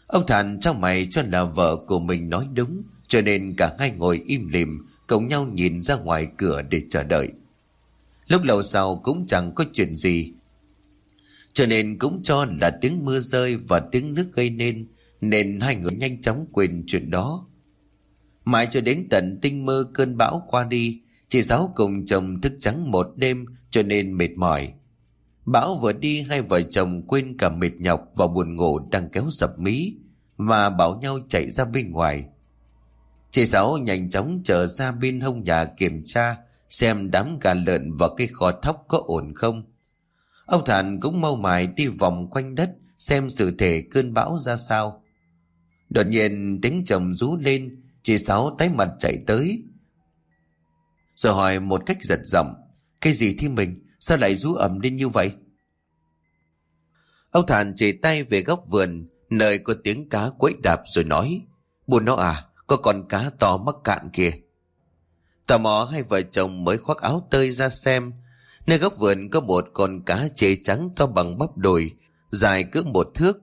Ông Thản trong mày cho là vợ của mình nói đúng, cho nên cả hai ngồi im lìm, cùng nhau nhìn ra ngoài cửa để chờ đợi. Lúc lâu sau cũng chẳng có chuyện gì cho nên cũng cho là tiếng mưa rơi và tiếng nước gây nên nên hai người nhanh chóng quên chuyện đó. Mãi cho đến tận tinh mơ cơn bão qua đi, chị giáo cùng chồng thức trắng một đêm cho nên mệt mỏi. Bão vừa đi, hai vợ chồng quên cả mệt nhọc và buồn ngủ đang kéo sập mí và bảo nhau chạy ra bên ngoài. Chị Sáu nhanh chóng trở ra bên hông nhà kiểm tra xem đám gà lợn và cây kho thóc có ổn không. Ông Thản cũng mau mải đi vòng quanh đất xem sự thể cơn bão ra sao. Đột nhiên tiếng chồng rú lên, chị Sáu tái mặt chạy tới. Rồi hỏi một cách giật giọng, cái gì thi mình, sao lại rú ẩm lên như vậy? Ông Thản chỉ tay về góc vườn, nơi có tiếng cá quấy đạp rồi nói, buồn nó à, có con cá to mắc cạn kìa. Tò mò hai vợ chồng mới khoác áo tơi ra xem, Nơi góc vườn có một con cá chê trắng to bằng bắp đùi, dài cỡ một thước,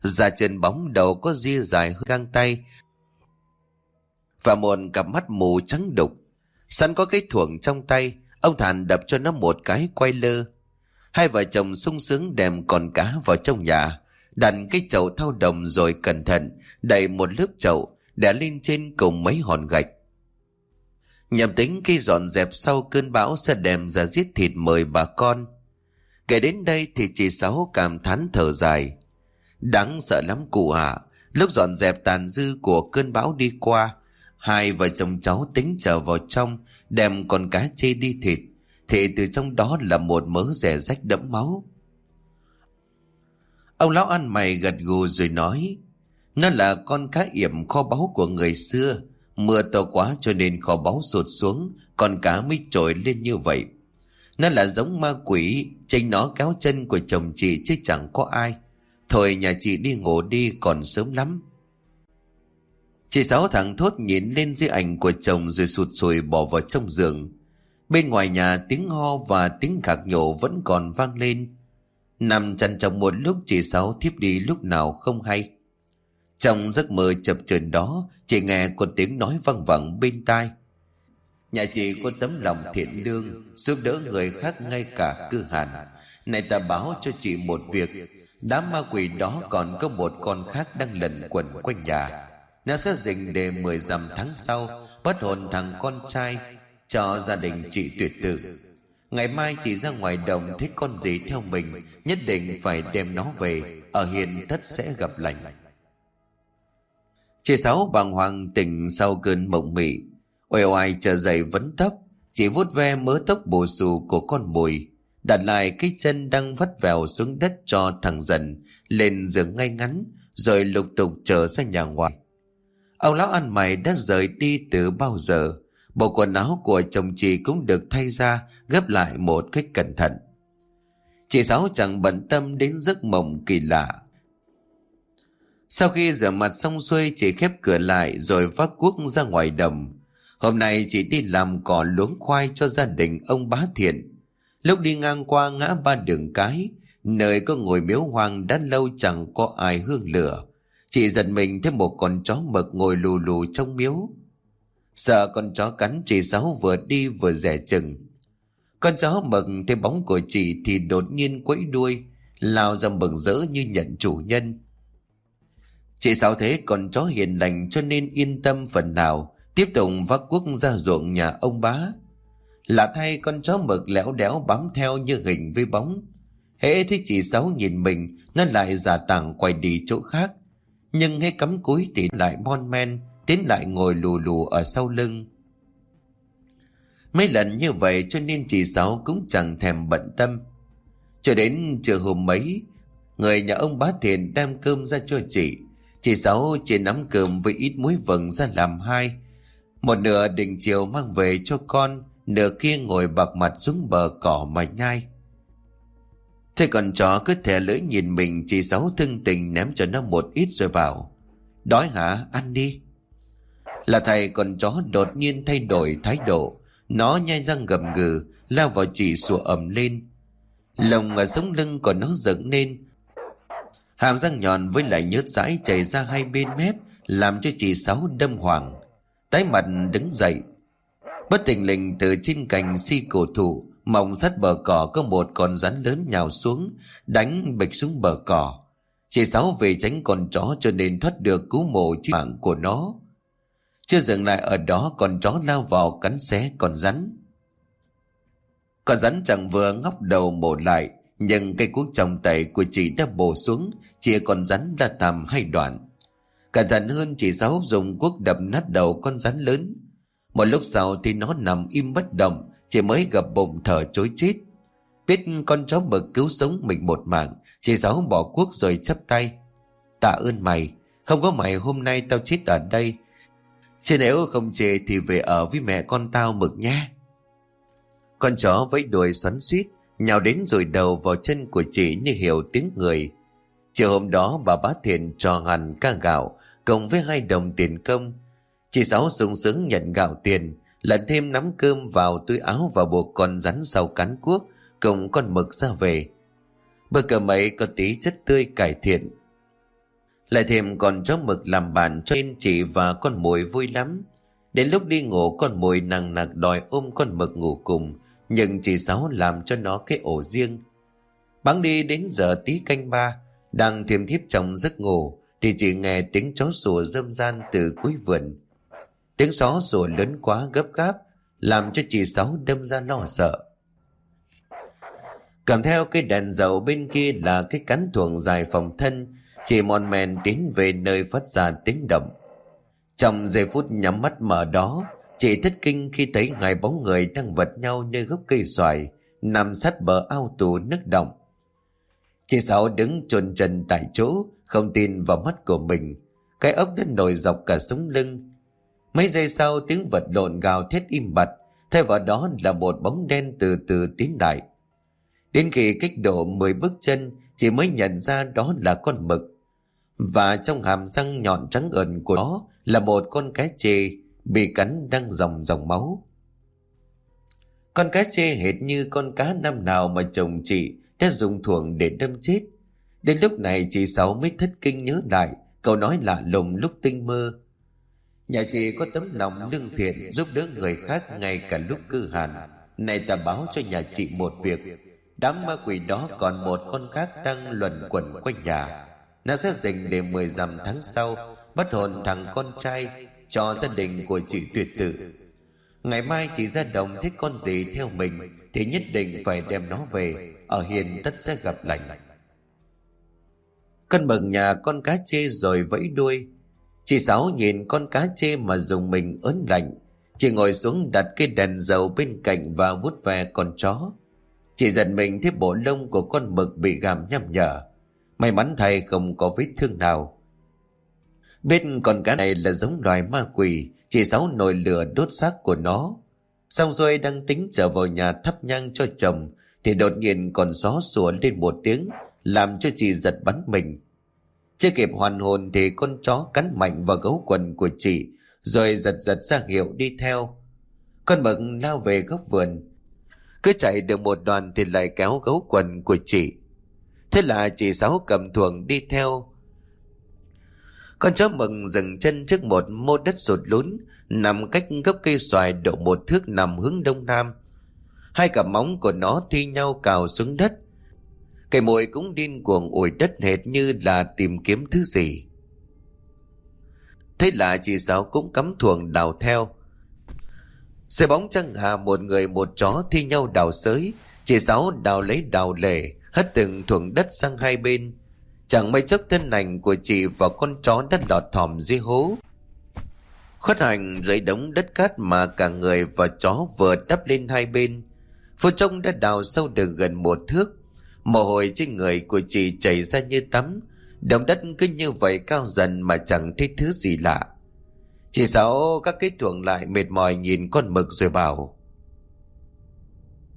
da chân bóng đầu có ria dài hơn găng tay và một cặp mắt mù trắng đục. Sẵn có cái thuồng trong tay, ông Thản đập cho nó một cái quay lơ. Hai vợ chồng sung sướng đem con cá vào trong nhà, đặt cái chậu thau đồng rồi cẩn thận đậy một lớp chậu để lên trên cùng mấy hòn gạch. Nhằm tính khi dọn dẹp sau cơn bão sẽ đem ra giết thịt mời bà con. Kể đến đây thì chị Sáu cảm thán thở dài. Đáng sợ lắm cụ ạ. Lúc dọn dẹp tàn dư của cơn bão đi qua, hai vợ chồng cháu tính trở vào trong, đem con cá chê đi thịt. Thì từ trong đó là một mớ rẻ rách đẫm máu. Ông lão ăn mày gật gù rồi nói, nó là con cá yểm kho báu của người xưa, Mưa to quá cho nên kho báu sụt xuống, con cá mới trồi lên như vậy. Nó là giống ma quỷ, tranh nó kéo chân của chồng chị chứ chẳng có ai. Thôi nhà chị đi ngủ đi còn sớm lắm. Chị Sáu thằng thốt nhìn lên dưới ảnh của chồng rồi sụt sùi bỏ vào trong giường. Bên ngoài nhà tiếng ho và tiếng khạc nhổ vẫn còn vang lên. Nằm chăn trong một lúc chị Sáu thiếp đi lúc nào không hay. Trong giấc mơ chập chờn đó, chị nghe có tiếng nói văng vẳng bên tai. Nhà chị có tấm lòng thiện lương, giúp đỡ người khác ngay cả cư hàn. Này ta báo cho chị một việc, đám ma quỷ đó còn có một con khác đang lẩn quẩn quanh nhà. Nó sẽ dình để mười dặm tháng sau, bắt hồn thằng con trai cho gia đình chị tuyệt tự. Ngày mai chị ra ngoài đồng thấy con gì theo mình, nhất định phải đem nó về, ở hiền thất sẽ gặp lành. Chị Sáu bàng hoàng tỉnh sau cơn mộng mị. Oai oai trở dậy vấn thấp. Chỉ vuốt ve mớ tóc bù xù của con mùi. Đặt lại cái chân đang vắt vèo xuống đất cho thằng dần. Lên giường ngay ngắn. Rồi lục tục trở ra nhà ngoài. Ông lão ăn mày đã rời đi từ bao giờ. Bộ quần áo của chồng chị cũng được thay ra, gấp lại một cách cẩn thận. Chị Sáu chẳng bận tâm đến giấc mộng kỳ lạ. Sau khi rửa mặt xong xuôi chị khép cửa lại rồi vác cuốc ra ngoài đồng. Hôm nay chị đi làm cỏ luống khoai cho gia đình ông bá thiện. Lúc đi ngang qua ngã ba đường cái, nơi có ngồi miếu hoang đã lâu chẳng có ai hương lửa. Chị giật mình thấy một con chó mực ngồi lù lù trong miếu. Sợ con chó cắn chị Sáu vừa đi vừa rẻ chừng. Con chó mực thấy bóng của chị thì đột nhiên quẫy đuôi, lao ra mừng rỡ như nhận chủ nhân. Chị Sáu thế còn chó hiền lành cho nên yên tâm phần nào, tiếp tục vác cuốc ra ruộng nhà ông bá. Lạ thay con chó mực lẽo đéo bám theo như hình với bóng. Hễ thấy chị Sáu nhìn mình, nó lại giả tảng quay đi chỗ khác. Nhưng hễ cắm cúi thì lại mon men, tiến lại ngồi lù lù ở sau lưng. Mấy lần như vậy cho nên chị Sáu cũng chẳng thèm bận tâm. Cho đến trưa hôm mấy, người nhà ông bá thiền đem cơm ra cho chị. Chị Sáu chỉ nắm cơm với ít muối vừng ra làm hai. Một nửa định chiều mang về cho con, nửa kia ngồi bạc mặt xuống bờ cỏ mà nhai. Thế còn chó cứ thẻ lưỡi nhìn mình chị Sáu thương tình ném cho nó một ít rồi bảo. Đói hả? Ăn đi. Là thầy con chó đột nhiên thay đổi thái độ. Nó nhai răng gầm gừ, lao vào chị sủa ẩm lên. Lồng ở sống lưng của nó dựng lên. Hàm răng nhọn với lại nhớt dãi chảy ra hai bên mép, làm cho chị Sáu đâm hoàng. Tái mặt đứng dậy. Bất tình lình từ trên cành si cổ thụ, mỏng sát bờ cỏ có một con rắn lớn nhào xuống, đánh bịch xuống bờ cỏ. Chị Sáu về tránh con chó cho nên thoát được cứu mộ chí mạng của nó. Chưa dừng lại ở đó con chó lao vào cắn xé con rắn. Con rắn chẳng vừa ngóc đầu mổ lại, nhưng cây cuốc trong tay của chị đã bổ xuống, chia con rắn ra tầm hai đoạn. Cẩn thận hơn chị Sáu dùng cuốc đập nát đầu con rắn lớn. Một lúc sau thì nó nằm im bất động, chị mới gặp bụng thở chối chết. Biết con chó mực cứu sống mình một mạng, chị Sáu bỏ cuốc rồi chấp tay. Tạ ơn mày, không có mày hôm nay tao chết ở đây, Chứ nếu không chê thì về ở với mẹ con tao mực nhé. Con chó vẫy đuôi xoắn suýt, nhào đến rồi đầu vào chân của chị như hiểu tiếng người. Chiều hôm đó bà bá thiện cho hẳn ca gạo cộng với hai đồng tiền công. Chị Sáu sung sướng nhận gạo tiền, lẫn thêm nắm cơm vào túi áo và buộc con rắn sau cán cuốc cùng con mực ra về. Bữa cơm ấy có tí chất tươi cải thiện lại thêm còn chó mực làm bạn cho nên chị và con mồi vui lắm. Đến lúc đi ngủ con mồi nặng nặc đòi ôm con mực ngủ cùng, nhưng chị Sáu làm cho nó cái ổ riêng. Bắn đi đến giờ tí canh ba, đang thiềm thiếp trong giấc ngủ, thì chị nghe tiếng chó sủa râm gian từ cuối vườn. Tiếng chó sủa lớn quá gấp gáp, làm cho chị Sáu đâm ra lo sợ. Cầm theo cái đèn dầu bên kia là cái cắn thuồng dài phòng thân, Chị mòn men tiến về nơi phát ra tiếng động. Trong giây phút nhắm mắt mở đó, chị thất kinh khi thấy hai bóng người đang vật nhau nơi gốc cây xoài, nằm sát bờ ao tù nước động. Chị Sáu đứng chôn chân tại chỗ, không tin vào mắt của mình. Cái ốc đã nổi dọc cả sống lưng. Mấy giây sau tiếng vật lộn gào thét im bặt, thay vào đó là một bóng đen từ từ tiến đại. Đến khi cách độ 10 bước chân, chị mới nhận ra đó là con mực và trong hàm răng nhọn trắng ẩn của nó là một con cá chê bị cắn đang dòng dòng máu. Con cá chê hệt như con cá năm nào mà chồng chị đã dùng thuồng để đâm chết. Đến lúc này chị Sáu mới thất kinh nhớ lại câu nói lạ lùng lúc tinh mơ. Nhà chị có tấm lòng lương thiện giúp đỡ người khác ngay cả lúc cư hàn. Này ta báo cho nhà chị một việc. Đám ma quỷ đó còn một con khác đang luẩn quẩn quanh nhà nó sẽ dành để 10 dặm tháng sau, Bắt hồn thằng con trai cho gia đình của chị tuyệt tử Ngày mai chị ra đồng thích con gì theo mình, Thì nhất định phải đem nó về Ở hiền tất sẽ gặp lành cân bằng nhà con cá chê rồi vẫy đuôi Chị Sáu nhìn con cá chê mà dùng mình ớn lạnh. Chị ngồi xuống đặt cái đèn dầu bên cạnh và vuốt ve con chó. Chị giật mình thấy bộ lông của con mực bị gàm nhăm nhở. May mắn thay không có vết thương nào. Biết con cá này là giống loài ma quỷ, chị Sáu nồi lửa đốt xác của nó. Xong rồi đang tính trở vào nhà thắp nhang cho chồng, thì đột nhiên còn gió sủa lên một tiếng, làm cho chị giật bắn mình. Chưa kịp hoàn hồn thì con chó cắn mạnh vào gấu quần của chị, rồi giật giật ra hiệu đi theo. Con mực lao về góc vườn. Cứ chạy được một đoàn thì lại kéo gấu quần của chị. Thế là chị Sáu cầm thuồng đi theo. Con chó mừng dừng chân trước một mô đất rụt lún, nằm cách gốc cây xoài độ một thước nằm hướng đông nam. Hai cặp móng của nó thi nhau cào xuống đất. Cây mồi cũng điên cuồng ủi đất hệt như là tìm kiếm thứ gì. Thế là chị Sáu cũng cắm thuồng đào theo. Xe bóng trăng hà một người một chó thi nhau đào sới. Chị Sáu đào lấy đào lề, hất từng thuồng đất sang hai bên. Chẳng mấy chốc thân ảnh của chị và con chó đã lọt thỏm dưới hố. Khuất hành dưới đống đất cát mà cả người và chó vừa đắp lên hai bên. Phút trông đã đào sâu được gần một thước. Mồ hôi trên người của chị chảy ra như tắm. Đồng đất cứ như vậy cao dần mà chẳng thấy thứ gì lạ. Chị Sáu các cái tuồng lại mệt mỏi nhìn con mực rồi bảo.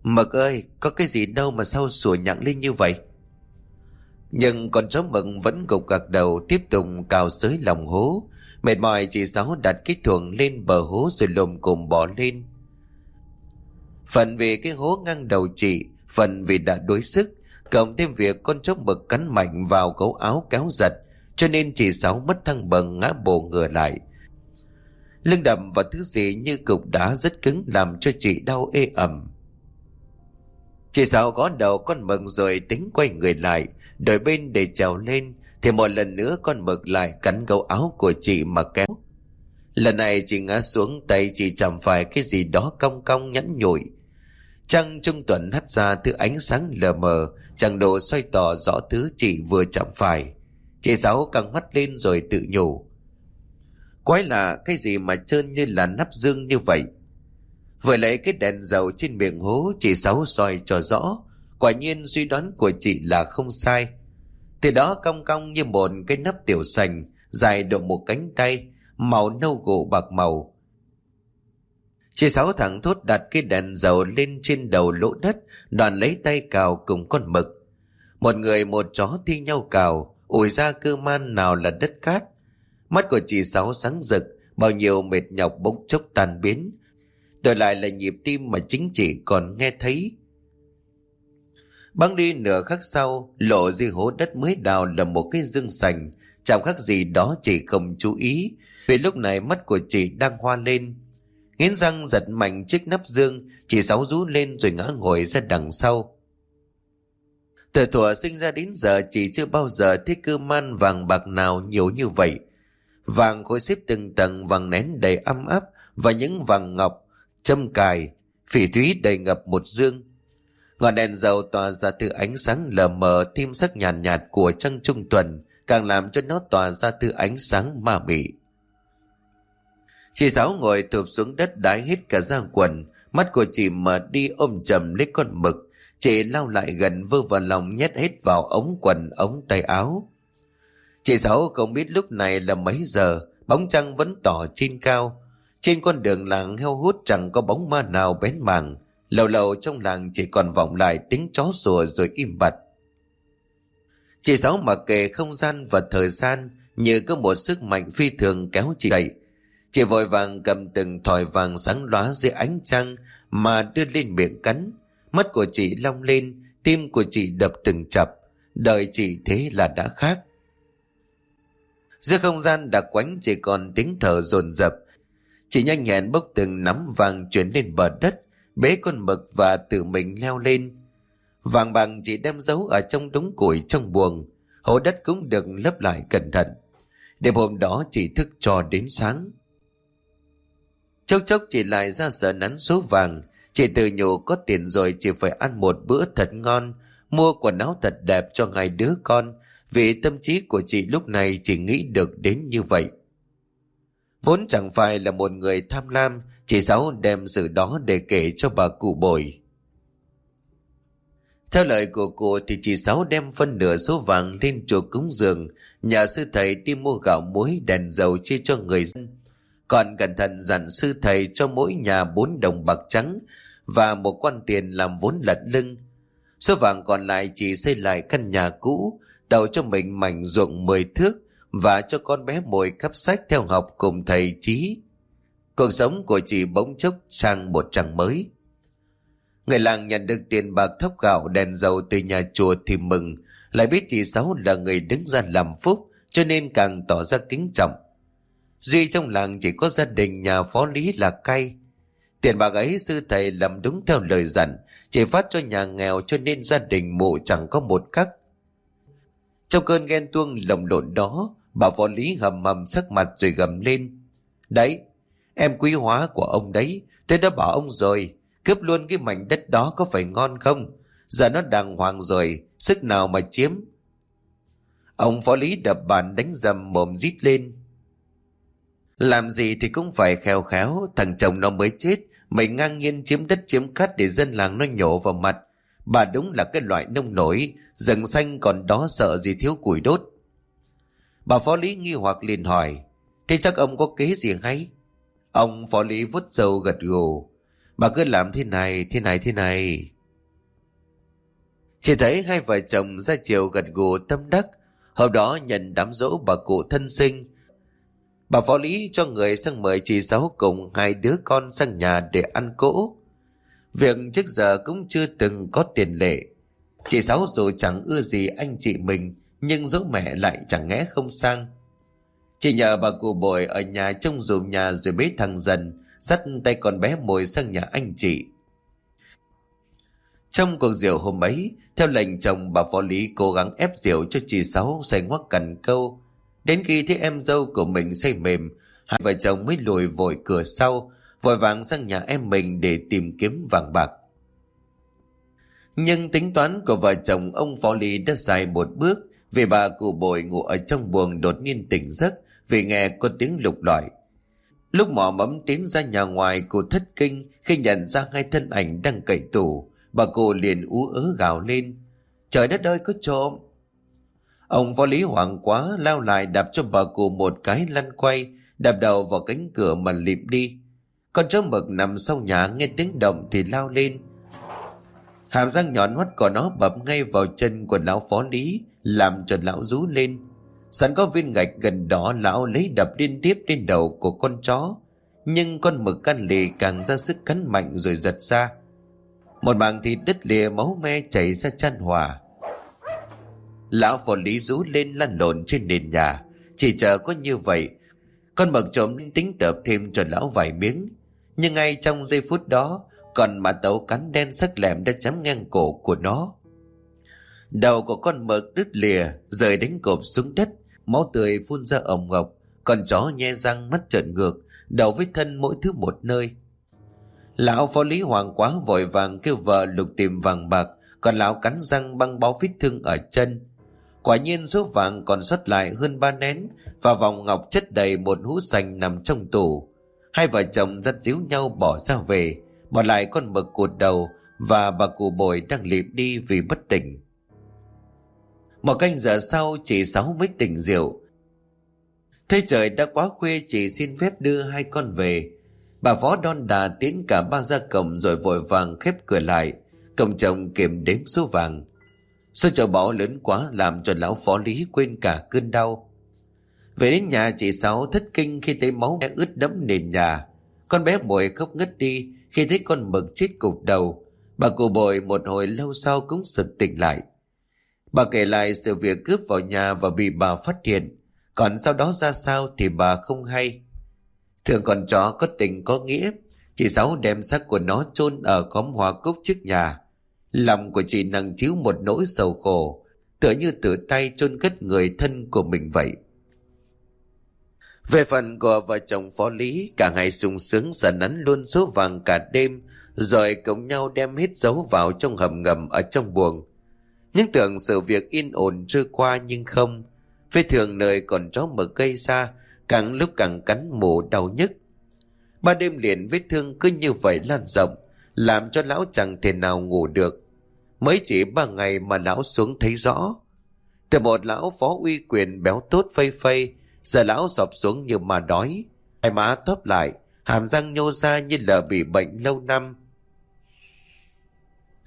Mực ơi, có cái gì đâu mà sao sủa nhặng lên như vậy? Nhưng con chó mừng vẫn gục gật đầu tiếp tục cào sới lòng hố. Mệt mỏi chị Sáu đặt cái thuồng lên bờ hố rồi lồm cùng bỏ lên. Phần vì cái hố ngang đầu chị, phần vì đã đuối sức, cộng thêm việc con chó mực cắn mạnh vào gấu áo kéo giật, cho nên chị Sáu mất thăng bằng ngã bổ ngửa lại. Lưng đầm vào thứ gì như cục đá rất cứng làm cho chị đau ê ẩm. Chị Sáu gõ đầu con mừng rồi tính quay người lại, đổi bên để trèo lên, thì một lần nữa con mực lại cắn gấu áo của chị mà kéo. Lần này chị ngã xuống tay chị chạm phải cái gì đó cong cong nhẵn nhụi. Trăng trung tuần hắt ra thứ ánh sáng lờ mờ, chẳng độ xoay tỏ rõ thứ chị vừa chạm phải. Chị Sáu căng mắt lên rồi tự nhủ. Quái lạ cái gì mà trơn như là nắp dương như vậy. Vừa lấy cái đèn dầu trên miệng hố chị Sáu soi cho rõ. Quả nhiên suy đoán của chị là không sai. Từ đó cong cong như một cái nắp tiểu sành, dài độ một cánh tay, màu nâu gỗ bạc màu. Chị Sáu thẳng thốt đặt cái đèn dầu lên trên đầu lỗ đất, đoàn lấy tay cào cùng con mực. Một người một chó thi nhau cào, ủi ra cơ man nào là đất cát. Mắt của chị Sáu sáng rực, bao nhiêu mệt nhọc bỗng chốc tan biến. Đổi lại là nhịp tim mà chính chị còn nghe thấy. Băng đi nửa khắc sau, lộ dưới hố đất mới đào là một cái dương sành, chẳng khác gì đó chị không chú ý, vì lúc này mắt của chị đang hoa lên. Nghiến răng giật mạnh chiếc nắp dương, chị Sáu rú lên rồi ngã ngồi ra đằng sau. Từ thuở sinh ra đến giờ chị chưa bao giờ thấy cơ man vàng bạc nào nhiều như vậy. Vàng khối xếp từng tầng vàng nén đầy âm áp và những vàng ngọc, châm cài, phỉ thúy đầy ngập một dương. Ngọn đèn dầu tỏa ra từ ánh sáng lờ mờ tim sắc nhàn nhạt, nhạt của trăng trung tuần, càng làm cho nó tỏa ra từ ánh sáng ma mị. Chị Sáu ngồi thụp xuống đất đái hết cả da quần, mắt của chị mở đi ôm chầm lấy con mực. Chị lao lại gần vơ vào lòng nhét hết vào ống quần ống tay áo. Chị Sáu không biết lúc này là mấy giờ, bóng trăng vẫn tỏ trên cao. Trên con đường làng heo hút chẳng có bóng ma nào bén màng, Lâu lâu trong làng chỉ còn vọng lại tiếng chó sủa rồi im bặt. Chị Sáu mặc kệ không gian và thời gian như có một sức mạnh phi thường kéo chị dậy. Chị vội vàng cầm từng thỏi vàng sáng lóa dưới ánh trăng mà đưa lên miệng cắn. Mắt của chị long lên, tim của chị đập từng chập. Đời chị thế là đã khác. Giữa không gian đặc quánh chỉ còn tiếng thở dồn dập. Chị nhanh nhẹn bốc từng nắm vàng chuyển lên bờ đất bế con mực và tự mình leo lên. Vàng bằng chỉ đem giấu ở trong đống củi trong buồng, hố đất cũng được lấp lại cẩn thận. Đêm hôm đó chỉ thức cho đến sáng. Chốc chốc chị lại ra sở nắn số vàng, chị tự nhủ có tiền rồi chỉ phải ăn một bữa thật ngon, mua quần áo thật đẹp cho hai đứa con, vì tâm trí của chị lúc này chỉ nghĩ được đến như vậy. Vốn chẳng phải là một người tham lam, chị Sáu đem sự đó để kể cho bà cụ bồi. Theo lời của cụ thì chị Sáu đem phân nửa số vàng lên chùa cúng dường, nhà sư thầy đi mua gạo muối đèn dầu chia cho người dân. Còn cẩn thận dặn sư thầy cho mỗi nhà bốn đồng bạc trắng và một quan tiền làm vốn lật lưng. Số vàng còn lại chỉ xây lại căn nhà cũ, tạo cho mình mảnh ruộng mười thước và cho con bé mồi cắp sách theo học cùng thầy trí. Cuộc sống của chị bỗng chốc sang một trang mới. Người làng nhận được tiền bạc thóc gạo đèn dầu từ nhà chùa thì mừng, lại biết chị Sáu là người đứng ra làm phúc cho nên càng tỏ ra kính trọng. Duy trong làng chỉ có gia đình nhà phó lý là cay. Tiền bạc ấy sư thầy làm đúng theo lời dặn, chỉ phát cho nhà nghèo cho nên gia đình mụ chẳng có một cắc. Trong cơn ghen tuông lồng lộn đó, bà phó lý hầm hầm sắc mặt rồi gầm lên. Đấy, em quý hóa của ông đấy, tôi đã bảo ông rồi, cướp luôn cái mảnh đất đó có phải ngon không? Giờ nó đàng hoàng rồi, sức nào mà chiếm? Ông phó lý đập bàn đánh dầm mồm rít lên. Làm gì thì cũng phải khéo khéo, thằng chồng nó mới chết, mày ngang nhiên chiếm đất chiếm cát để dân làng nó nhổ vào mặt. Bà đúng là cái loại nông nổi, rừng xanh còn đó sợ gì thiếu củi đốt. Bà phó lý nghi hoặc liền hỏi, thế chắc ông có kế gì hay? Ông phó lý vút dầu gật gù, bà cứ làm thế này, thế này, thế này. Chỉ thấy hai vợ chồng ra chiều gật gù tâm đắc, hôm đó nhận đám dỗ bà cụ thân sinh, Bà phó lý cho người sang mời chị Sáu cùng hai đứa con sang nhà để ăn cỗ. Việc trước giờ cũng chưa từng có tiền lệ. Chị Sáu dù chẳng ưa gì anh chị mình, nhưng dỗ mẹ lại chẳng nghe không sang. Chị nhờ bà cụ bồi ở nhà trông dùm nhà rồi bế thằng dần, dắt tay con bé mồi sang nhà anh chị. Trong cuộc rượu hôm ấy, theo lệnh chồng bà phó lý cố gắng ép rượu cho chị Sáu say ngoắc cần câu, Đến khi thấy em dâu của mình say mềm, hai vợ chồng mới lùi vội cửa sau, vội vàng sang nhà em mình để tìm kiếm vàng bạc. Nhưng tính toán của vợ chồng ông Phó Lý đã dài một bước vì bà cụ bội ngủ ở trong buồng đột nhiên tỉnh giấc vì nghe có tiếng lục lọi. Lúc mỏ mẫm tiến ra nhà ngoài cô thất kinh khi nhận ra hai thân ảnh đang cậy tủ. Bà cô liền ú ớ gào lên. Trời đất ơi có trộm! Ông phó lý hoảng quá lao lại đạp cho bà cụ một cái lăn quay, đạp đầu vào cánh cửa mà lịm đi. Con chó mực nằm sau nhà nghe tiếng động thì lao lên. Hàm răng nhọn mắt của nó bập ngay vào chân của lão phó lý, làm cho lão rú lên. Sẵn có viên gạch gần đó lão lấy đập liên tiếp lên đầu của con chó. Nhưng con mực căn lì càng ra sức cắn mạnh rồi giật ra. Một mảng thịt đứt lìa máu me chảy ra chăn hòa. Lão phò lý rú lên lăn lộn trên nền nhà. Chỉ chờ có như vậy, con mực trộm tính tập thêm cho lão vài miếng. Nhưng ngay trong giây phút đó, còn mã tấu cắn đen sắc lẹm đã chấm ngang cổ của nó. Đầu của con mực đứt lìa, rời đánh cộp xuống đất, máu tươi phun ra ầm ngọc, con chó nhe răng mắt trợn ngược, đầu với thân mỗi thứ một nơi. Lão phó lý hoàng quá vội vàng kêu vợ lục tìm vàng bạc, còn lão cắn răng băng bó vết thương ở chân. Quả nhiên số vàng còn sót lại hơn ba nén và vòng ngọc chất đầy một hũ sành nằm trong tủ. Hai vợ chồng dắt díu nhau bỏ ra về, bỏ lại con mực cụt đầu và bà cụ bồi đang liệm đi vì bất tỉnh. Một canh giờ sau chị Sáu mới tỉnh rượu. Thế trời đã quá khuya chị xin phép đưa hai con về. Bà phó đon đà tiến cả ba ra cổng rồi vội vàng khép cửa lại. Cổng chồng kiểm đếm số vàng. Số chợ bỏ lớn quá làm cho lão phó lý quên cả cơn đau. Về đến nhà, chị Sáu thất kinh khi thấy máu đã ướt đẫm nền nhà. Con bé bội khóc ngất đi khi thấy con mực chết cục đầu. Bà cụ bội một hồi lâu sau cũng sực tỉnh lại. Bà kể lại sự việc cướp vào nhà và bị bà phát hiện. Còn sau đó ra sao thì bà không hay. Thường con chó có tình có nghĩa. Chị Sáu đem xác của nó chôn ở khóm hoa cúc trước nhà. Lòng của chị nặng chiếu một nỗi sầu khổ, tựa như tự tay chôn cất người thân của mình vậy. Về phần của vợ chồng phó lý, cả hai sung sướng sẵn nắn luôn số vàng cả đêm, rồi cùng nhau đem hết dấu vào trong hầm ngầm ở trong buồng. Những tưởng sự việc yên ổn trôi qua nhưng không. Vết thường nơi còn chó mở cây ra, càng lúc càng cắn mổ đau nhức. Ba đêm liền vết thương cứ như vậy lan rộng, làm cho lão chẳng thể nào ngủ được. Mới chỉ ba ngày mà lão xuống thấy rõ. Từ một lão phó uy quyền béo tốt phây phây, giờ lão sọp xuống như mà đói. Hai má thóp lại, hàm răng nhô ra như là bị bệnh lâu năm.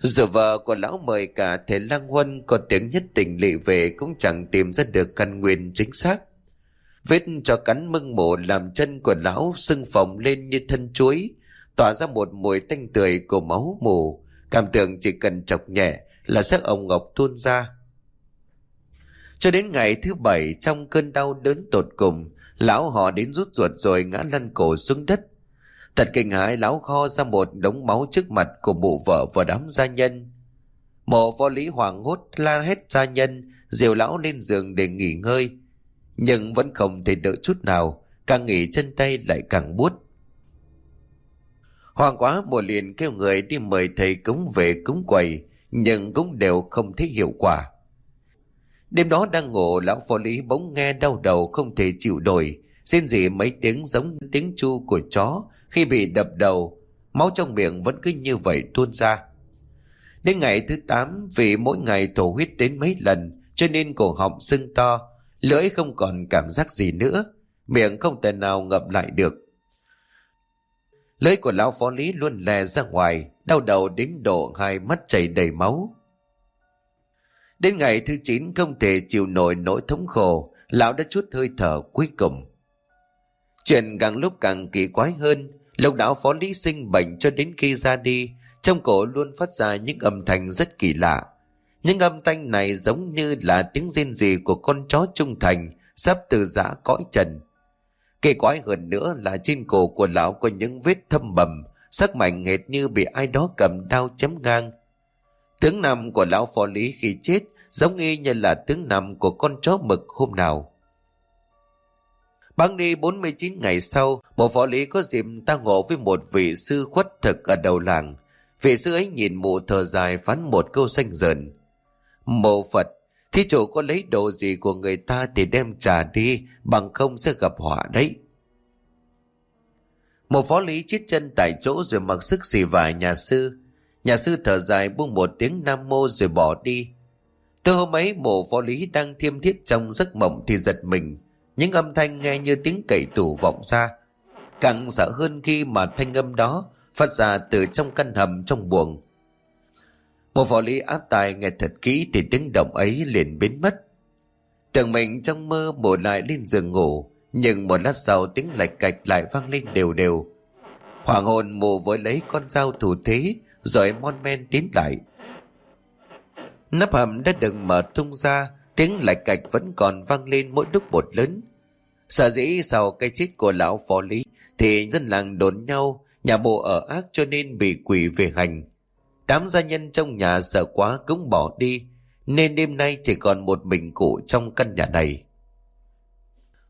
Giờ vợ của lão mời cả thể lang huân có tiếng nhất tình lị về cũng chẳng tìm ra được căn nguyên chính xác. Vết cho cắn mưng mổ làm chân của lão sưng phồng lên như thân chuối, tỏa ra một mùi tanh tươi của máu mù, cảm tưởng chỉ cần chọc nhẹ là sẽ ông ngọc tuôn ra. Cho đến ngày thứ bảy trong cơn đau đớn tột cùng, lão họ đến rút ruột rồi ngã lăn cổ xuống đất. Thật kinh hãi lão kho ra một đống máu trước mặt của mụ vợ và đám gia nhân. Mộ võ lý hoàng hốt la hết gia nhân, diều lão lên giường để nghỉ ngơi. Nhưng vẫn không thể đỡ chút nào, càng nghỉ chân tay lại càng buốt. Hoàng quá mùa liền kêu người đi mời thầy cúng về cúng quầy, nhưng cũng đều không thấy hiệu quả. Đêm đó đang ngủ, lão phó lý bỗng nghe đau đầu không thể chịu nổi, xin gì mấy tiếng giống tiếng chu của chó khi bị đập đầu, máu trong miệng vẫn cứ như vậy tuôn ra. Đến ngày thứ 8, vì mỗi ngày thổ huyết đến mấy lần, cho nên cổ họng sưng to, lưỡi không còn cảm giác gì nữa, miệng không thể nào ngậm lại được. Lưỡi của lão phó lý luôn lè ra ngoài, đau đầu đến độ hai mắt chảy đầy máu. Đến ngày thứ 9 không thể chịu nổi nỗi thống khổ, lão đã chút hơi thở cuối cùng. Chuyện càng lúc càng kỳ quái hơn, lục đạo phó lý sinh bệnh cho đến khi ra đi, trong cổ luôn phát ra những âm thanh rất kỳ lạ. Những âm thanh này giống như là tiếng rên rỉ của con chó trung thành sắp từ giã cõi trần. Kỳ quái hơn nữa là trên cổ của lão có những vết thâm bầm, sắc mạnh nghệt như bị ai đó cầm đao chém ngang. Tướng nằm của lão phó lý khi chết giống y như là tướng nằm của con chó mực hôm nào. Băng đi 49 ngày sau, một võ lý có dịp ta ngộ với một vị sư khuất thực ở đầu làng. Vị sư ấy nhìn mụ thở dài phán một câu xanh dần. Mộ Phật, thí chủ có lấy đồ gì của người ta thì đem trả đi, bằng không sẽ gặp họa đấy. Một phó lý chết chân tại chỗ rồi mặc sức xì vải nhà sư. Nhà sư thở dài buông một tiếng nam mô rồi bỏ đi. Từ hôm ấy mộ phó lý đang thiêm thiếp trong giấc mộng thì giật mình. Những âm thanh nghe như tiếng cậy tủ vọng ra. Càng sợ hơn khi mà thanh âm đó phát ra từ trong căn hầm trong buồng. Một võ lý áp tài nghe thật kỹ thì tiếng động ấy liền biến mất. Tưởng mình trong mơ bổ lại lên giường ngủ, nhưng một lát sau tiếng lạch cạch lại vang lên đều đều. Hoàng hồn mù với lấy con dao thủ thế, rồi mon men tiến lại. Nắp hầm đã được mở tung ra, tiếng lạch cạch vẫn còn vang lên mỗi lúc bột lớn. Sợ dĩ sau cái chết của lão phó lý, thì dân làng đồn nhau, nhà bộ ở ác cho nên bị quỷ về hành. Đám gia nhân trong nhà sợ quá cũng bỏ đi, nên đêm nay chỉ còn một mình cụ trong căn nhà này.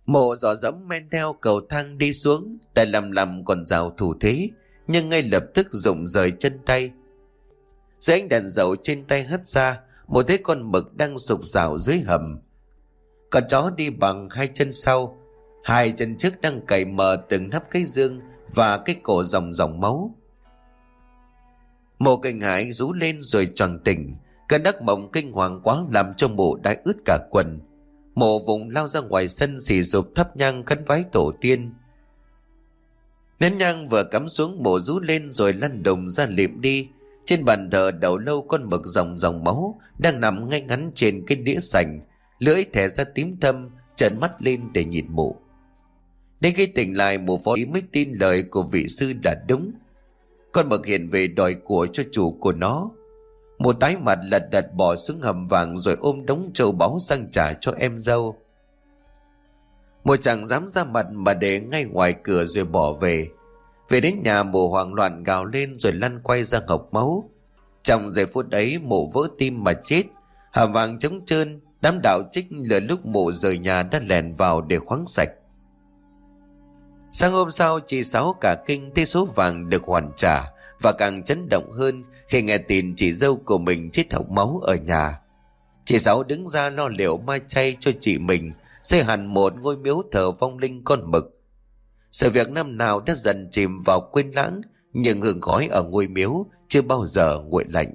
Mộ giỏ dẫm men theo cầu thang đi xuống, tay lầm lầm còn rào thủ thế, nhưng ngay lập tức rụng rời chân tay. Dưới ánh đèn dầu trên tay hất ra, một thế con mực đang sụp rào dưới hầm. Con chó đi bằng hai chân sau, hai chân trước đang cậy mở từng nắp cái dương và cái cổ dòng dòng máu. Mộ kinh hải rú lên rồi tròn tỉnh, cơn đắc mộng kinh hoàng quá làm cho mộ đã ướt cả quần. Mộ vùng lao ra ngoài sân xì rụp thắp nhang khấn vái tổ tiên. Nén nhang vừa cắm xuống mộ rú lên rồi lăn đồng ra liệm đi. Trên bàn thờ đầu lâu con mực dòng dòng máu đang nằm ngay ngắn trên cái đĩa sành, lưỡi thẻ ra tím thâm, trợn mắt lên để nhìn mộ. Đến khi tỉnh lại mụ phó ý mới tin lời của vị sư là đúng. Con mực hiện về đòi của cho chủ của nó. Một tái mặt lật đật bỏ xuống hầm vàng rồi ôm đống châu báu sang trả cho em dâu. Mụ chẳng dám ra mặt mà để ngay ngoài cửa rồi bỏ về. Về đến nhà mụ hoảng loạn gào lên rồi lăn quay ra ngọc máu. Trong giây phút ấy mụ vỡ tim mà chết. Hầm vàng trống trơn, đám đạo trích lửa lúc mụ rời nhà đã lèn vào để khoáng sạch. Sáng hôm sau chị Sáu cả kinh thấy số vàng được hoàn trả và càng chấn động hơn khi nghe tin chị dâu của mình chết học máu ở nhà. Chị Sáu đứng ra lo liệu mai chay cho chị mình xây hẳn một ngôi miếu thờ vong linh con mực. Sự việc năm nào đã dần chìm vào quên lãng, nhưng hương khói ở ngôi miếu chưa bao giờ nguội lạnh.